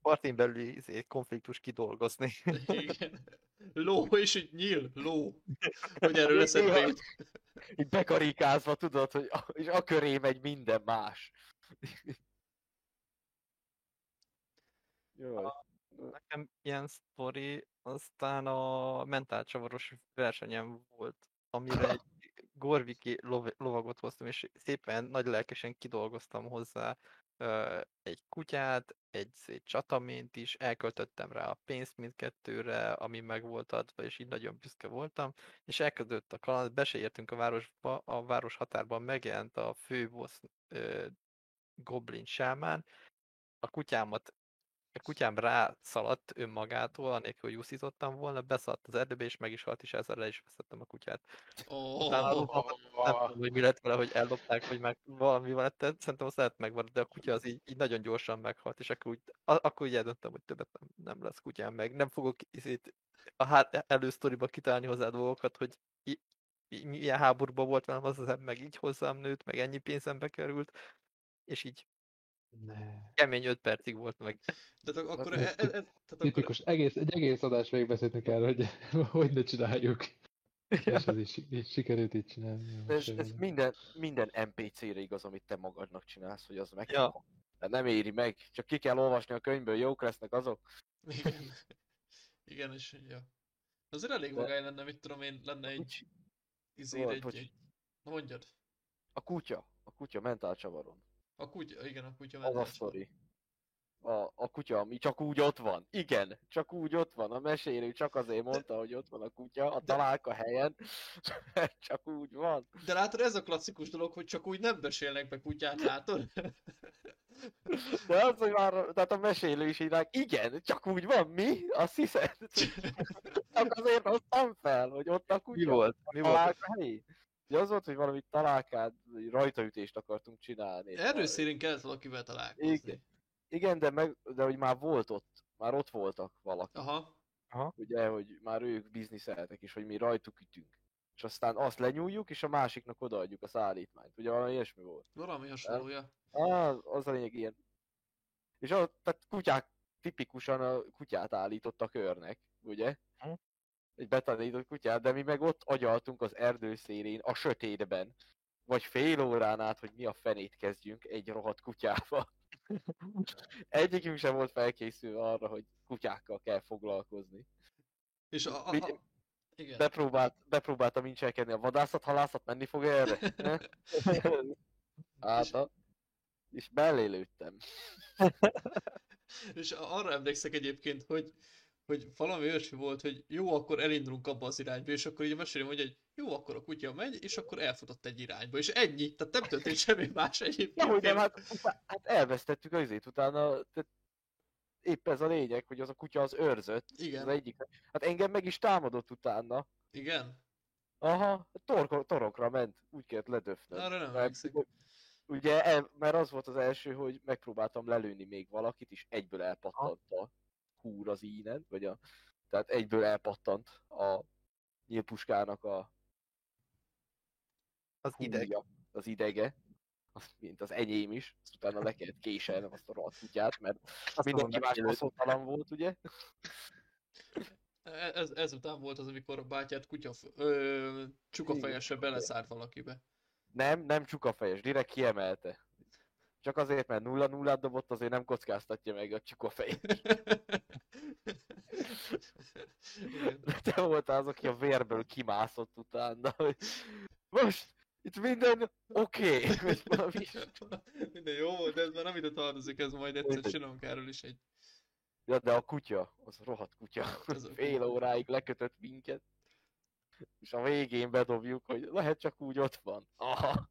Partin belüli izé, konfliktus kidolgozni. Igen. Ló, és így nyíl, ló. *laughs* Hogy erről eszembe jut. Így bekarikázva, tudod, hogy a, és a köré megy minden más. Jó, Nekem ilyen sztori, aztán a mentálcsavaros versenyem volt, amire egy gorviki lov- lovagot hoztam, és szépen nagy lelkesen kidolgoztam hozzá ö, egy kutyát, egy szép csatamént is, elköltöttem rá a pénzt mindkettőre, ami meg volt adva, és így nagyon büszke voltam, és elkezdődött a kaland, be se értünk a városba, a város határban megjelent a főboss ö, goblin sámán, a kutyámat a kutyám rászaladt önmagától, anélkül, hogy úszítottam volna, beszaladt az erdőbe, és meg is halt, és ezzel le is veszettem a kutyát. Utána Oh, oh, nem tudom, hogy mi lett vele, hogy ellopták, hogy meg valami van, tehát szerintem azt lehet megvan, de a kutya az így, így nagyon gyorsan meghalt, és akkor úgy, akkor úgy eldöntöm, hogy többet nem, nem lesz kutyám meg. Nem fogok itt a hát elősztoriba kitalálni hozzá dolgokat, hogy milyen háborúban volt velem az az ember, meg így hozzám nőtt, meg ennyi pénzembe került, és így Ne. kemény 5 percig volt meg. akkor, Ez e, e, e, tehát akkor Tipikus, egész, egy egész adás megbeszéltünk el, hogy *laughs* hogy ne csináljuk. És ez is, így sikerült így csinálni. De ez, ez minden, minden NPC-re igaz, amit te magadnak csinálsz, hogy az meg. Ja. De nem éri meg, csak ki kell olvasni a könyvből, jók lesznek azok. Igen. Igen, és ja. Azért elég De- magány lenne, mit tudom én, lenne egy izér, Volt, egy, egy... Na mondjad. A kutya, a kutya mentál csavaron. A kutya, igen, a kutya Az a sztori. A, a kutya, ami csak úgy ott van. Igen, csak úgy ott van. A mesélő csak azért mondta, hogy ott van a kutya, a találka helyen. *laughs* csak úgy van. De látod, ez a klasszikus dolog, hogy csak úgy nem mesélnek be kutyát, látod? *laughs* De az, hogy már, tehát a mesélő is írják, igen, csak úgy van, mi? Azt hiszed? *laughs* Csak azért hoztam fel, hogy ott a kutya. Mi volt? Mi a volt? helyi. Ugye az volt, hogy valami találkát, rajtaütést akartunk csinálni. Erről szérén kellett valakivel találkozni. Igen. Igen, de, meg, de hogy már volt ott, már ott voltak valaki. Aha. Ugye, hogy már ők bizniszeltek is, hogy mi rajtuk ütünk. És aztán azt lenyúljuk, és a másiknak odaadjuk a szállítmányt. Ugye valami ilyesmi volt. Valami hasonlója. Ah, az a lényeg ilyen. És az, tehát kutyák, tipikusan a kutyát állított a körnek, ugye? Hm. Egy betanított kutyát, de mi meg ott agyaltunk az erdő szélén, a sötétben. Vagy fél órán át, hogy mi a fenét kezdjünk egy rohadt kutyával. *laughs* Egyikünk sem volt felkészülve arra, hogy kutyákkal kell foglalkozni. És a, a, a... Igen. Bepróbált, bepróbáltam incselkedni a vadászat, halászat, menni fog erre? *laughs* Ne? Hát, a- és mellé lőttem. És arra emlékszek egyébként, hogy, hogy valami olyasmi volt, hogy jó, akkor elindulunk abba az irányba, és akkor így mondja, hogy jó, akkor a kutya megy, és akkor elfutott egy irányba, és ennyi, tehát nem történt semmi más egyébként. Ja, hogy nem, hát, hát elvesztettük az izét utána, tehát épp ez a lényeg, hogy az a kutya az őrzött, Igen, az egyik. Hát engem meg is támadott utána. igen. Aha, torko, torokra ment, úgy kellett ledöfnöm. Arra nem Mert. Ugye, el, mert az volt az első, hogy megpróbáltam lelőni még valakit, és egyből elpattant a húr az ínen, vagy a, tehát egyből elpattant a nyílpuskának a Az ideg. húrja, az idege, az, mint az enyém is, azt utána le kellett késelnem azt a rohadt kutyát, mert Azt mindenki más haszontalan volt, ugye? E- Ez, ezután volt az, amikor a bátyát kutya, ö, csukafejesre beleszállt valakibe. Nem, nem csukafejes, direkt kiemelte. Csak azért, mert nulla nullát dobott, azért nem kockáztatja meg a csukafejet. Igen. De te voltál az, aki a vérből kimászott utána, hogy most itt minden oké, okay. Minden jó volt, de ez már nem ide tartozik, ez majd egyszer csinálunk erről is egy... Ja, de a kutya, az a rohadt kutya, Az a fél óráig lekötött minket. És a végén bedobjuk, hogy lehet csak úgy ott van. Aha.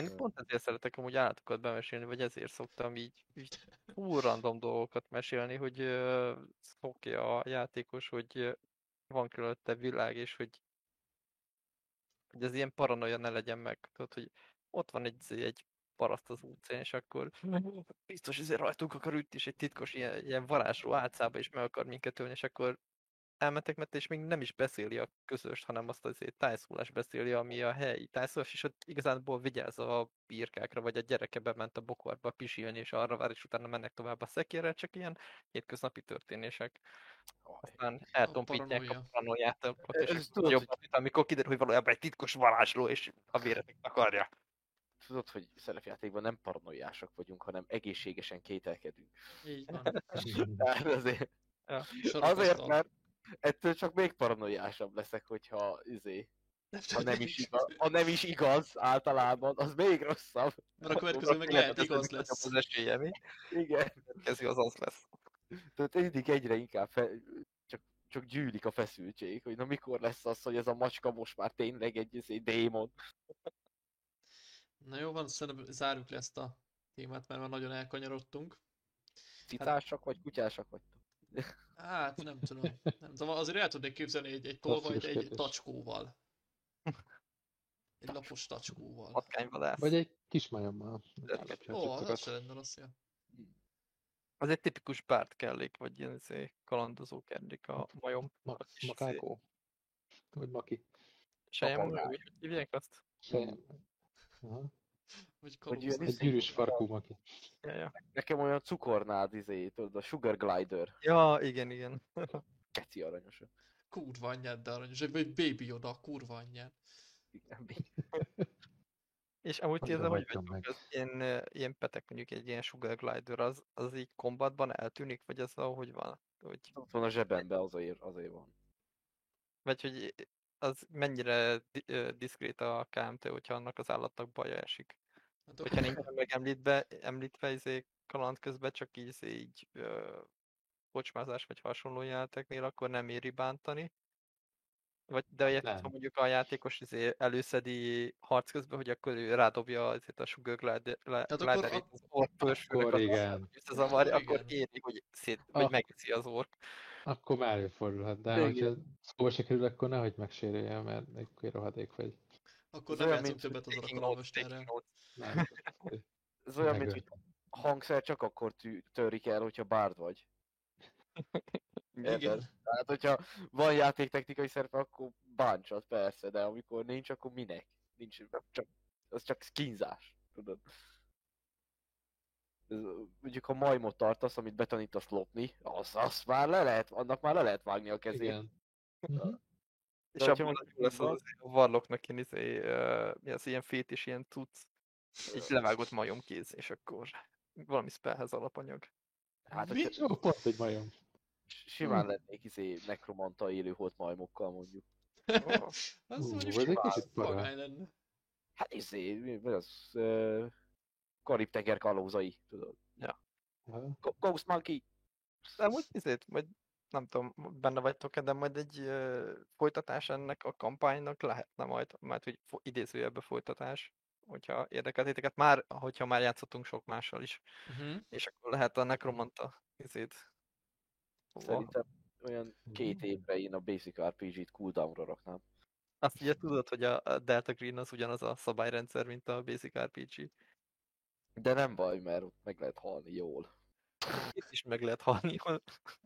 Én pont ezért szeretek amúgy állatokat bemesélni, vagy ezért szoktam így, így full random dolgokat mesélni, hogy uh, szokja a játékos, hogy ö, van körülötte világ, és hogy, hogy ez ilyen paranoia ne legyen meg. Tudod, hogy ott van egy, izé, egy paraszt az utcán, és akkor *laughs* biztos ezért rajtunk akar ütni, és egy titkos ilyen, ilyen varázsló álcába is meg akar minket ölni, és akkor elmentek, mert és még nem is beszéli a közöst, hanem azt azért tájszólás beszéli, ami a helyi tájszólás, és ott igazából vigyáz a birkákra, vagy a gyereke bement a bokorba pisilni, és arra vár, és utána mennek tovább a szekérre, csak ilyen hétköznapi történések. Aztán eltompítják a paranoia. paranoiátokat, és Ez tudod, jobban, mint amikor kiderül, hogy valójában egy titkos varázsló, és a véretek akarja. Tudod, hogy szerepjátékban nem paranoiások vagyunk, hanem egészségesen kételkedünk. Így van. *laughs* Azért, azért, Sarokasztal. mert ettől csak még paranoiásabb leszek, hogyha izé, ha *laughs* nem, is igaz, ha nem is igaz általában, az még rosszabb. Mert a következő meg lehet igaz lesz. Az esélye, mi? Igen. Következő az az lesz. Tehát mindig egyre inkább fe, csak, csak gyűlik a feszültség, hogy na mikor lesz az, hogy ez a macska most már tényleg egy izé, démon. Na jó van, szerintem zárjuk le ezt a témát, mert már nagyon elkanyarodtunk. Citásak vagy kutyásak vagytok? Hát nem tudom. Nem tudom. Azért el tudnék képzelni egy, egy tolvajt egy kérdés. tacskóval. Egy lapos tacskóval. Patkányvadász. Vagy egy kismajommal. Ó, az az se lenne rossz, ja. Az egy tipikus pártkellék, vagy ilyen izé, kalandozó kerlik a majom. Ma, a kis izé, makákó. Vagy maki. Sejem, hívják azt? Sejem. Aha. Vagy Hogy kalóz. ilyen Egy gyűrűs farkú maki. Ja, ja. Nekem olyan cukornád izé, tudod, a Sugar Glider. ja igen, igen. *laughs* Keci aranyos. Kurva anyád, de aranyos. Egy baby Yoda, kurva anyád. Igen. És amúgy ti ezzel hogy vagytok? Az ilyen, ilyen petek, mondjuk egy ilyen sugar glider, az, az így kombatban eltűnik, vagy az ahogy van? Hogy, Ott van a zsebembe, azért, azért van. vagy hogy az mennyire di- diszkrét a KMT, hogyha annak az állatnak baja esik. Hát Hogyha nincsen *laughs* megemlítve, említve izé kaland közben, csak így, így ö, kocsmázás vagy hasonló játéknél, akkor nem éri bántani. Vagy, de ilyet, Nem. ha mondjuk a játékos izé előszedi harc közben, hogy akkor ő rádobja azért a gliderét ak- az ork pörsfőnek Akkor igen. hogy összezavarja, Akkor éri, hogy, szét, Ah. megeszi az ork. Akkor már előfordulhat, de hogyha szóba se kerül, akkor nehogy megsérüljen, mert akkor rohadék vagy. Akkor nem játszunk mint többet az. Nem. *laughs* Ez olyan, mint hogy hangszer csak akkor törik el, hogyha bárd vagy. *laughs* Igen. Tehát, hogyha van játéktechnikai szerepe, akkor bántsad, persze, de amikor nincs, akkor minek? Nincs, csak, az csak skinzás, tudod? Ez, mondjuk ha majmot tartasz, amit betanítasz lopni, az, az már le lehet, annak már le lehet vágni a kezét. Igen. Mhm. És abból mondjuk lesz van- az, a varloknak ilyen, izé, mi az ilyen fét és ilyen cucc, így levágott majomkéz, és akkor valami spellhez alapanyag. Hát, Mi? hogyha Ó, pont egy majom. simán lennék izé nekromanta élőholt majmokkal mondjuk. Ó, Az *laughs* Ú, mondjuk simán kicsit para. magány lenne. Hát izé, mi az? Uh, Karib-tenger kalózai, tudod? Go- Ghost Monkey! De amúgy izét, majd nem tudom, benne vagytok-e, de majd egy ö, folytatás ennek a kampánynak lehetne majd, mert hogy idézőjelben folytatás, hogyha érdekel titeket, már, hogyha már játszottunk sok mással is, Uh-huh. és akkor lehet a Necromanta izét. Szerintem olyan két Mhm. évre én a Basic RPG-t cooldownra raknám. Azt ugye tudod, hogy a a Delta Green az ugyanaz a szabályrendszer, mint a Basic RPG. De nem baj, mert ott meg lehet halni jól. Itt is meg lehet halni.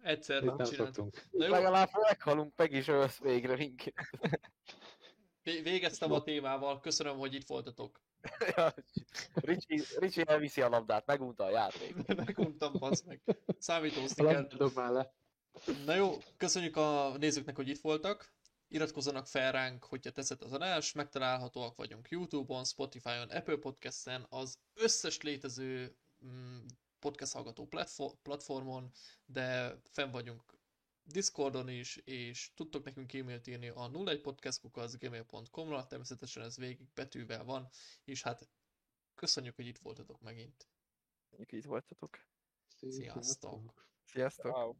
Egyszer Itt nem szoktunk. Na jó, Legalább meghalunk, meg is ölsz végre minket. vé- végeztem a témával, köszönöm, hogy itt voltatok. *laughs* Ricsi, Ricsi elviszi a labdát, megunta a játék. *laughs* Meguntam, basz meg. Számítósztikert. Dob már le. Na jó, köszönjük a nézőknek, hogy itt voltak. Iratkozzanak fel ránk, hogyha tetszett az adás. Megtalálhatóak vagyunk YouTube-on, Spotify-on, Apple Podcast-en, az összes létező mm, podcast hallgató platfo- platformon, de fenn vagyunk Discordon is, és tudtok nekünk e-mailt írni a 01podcastkukaszgmail.com-ra, természetesen ez végig betűvel van, és hát köszönjük, hogy itt voltatok megint. Itt voltatok. Sziasztok. Sziasztok! Wow.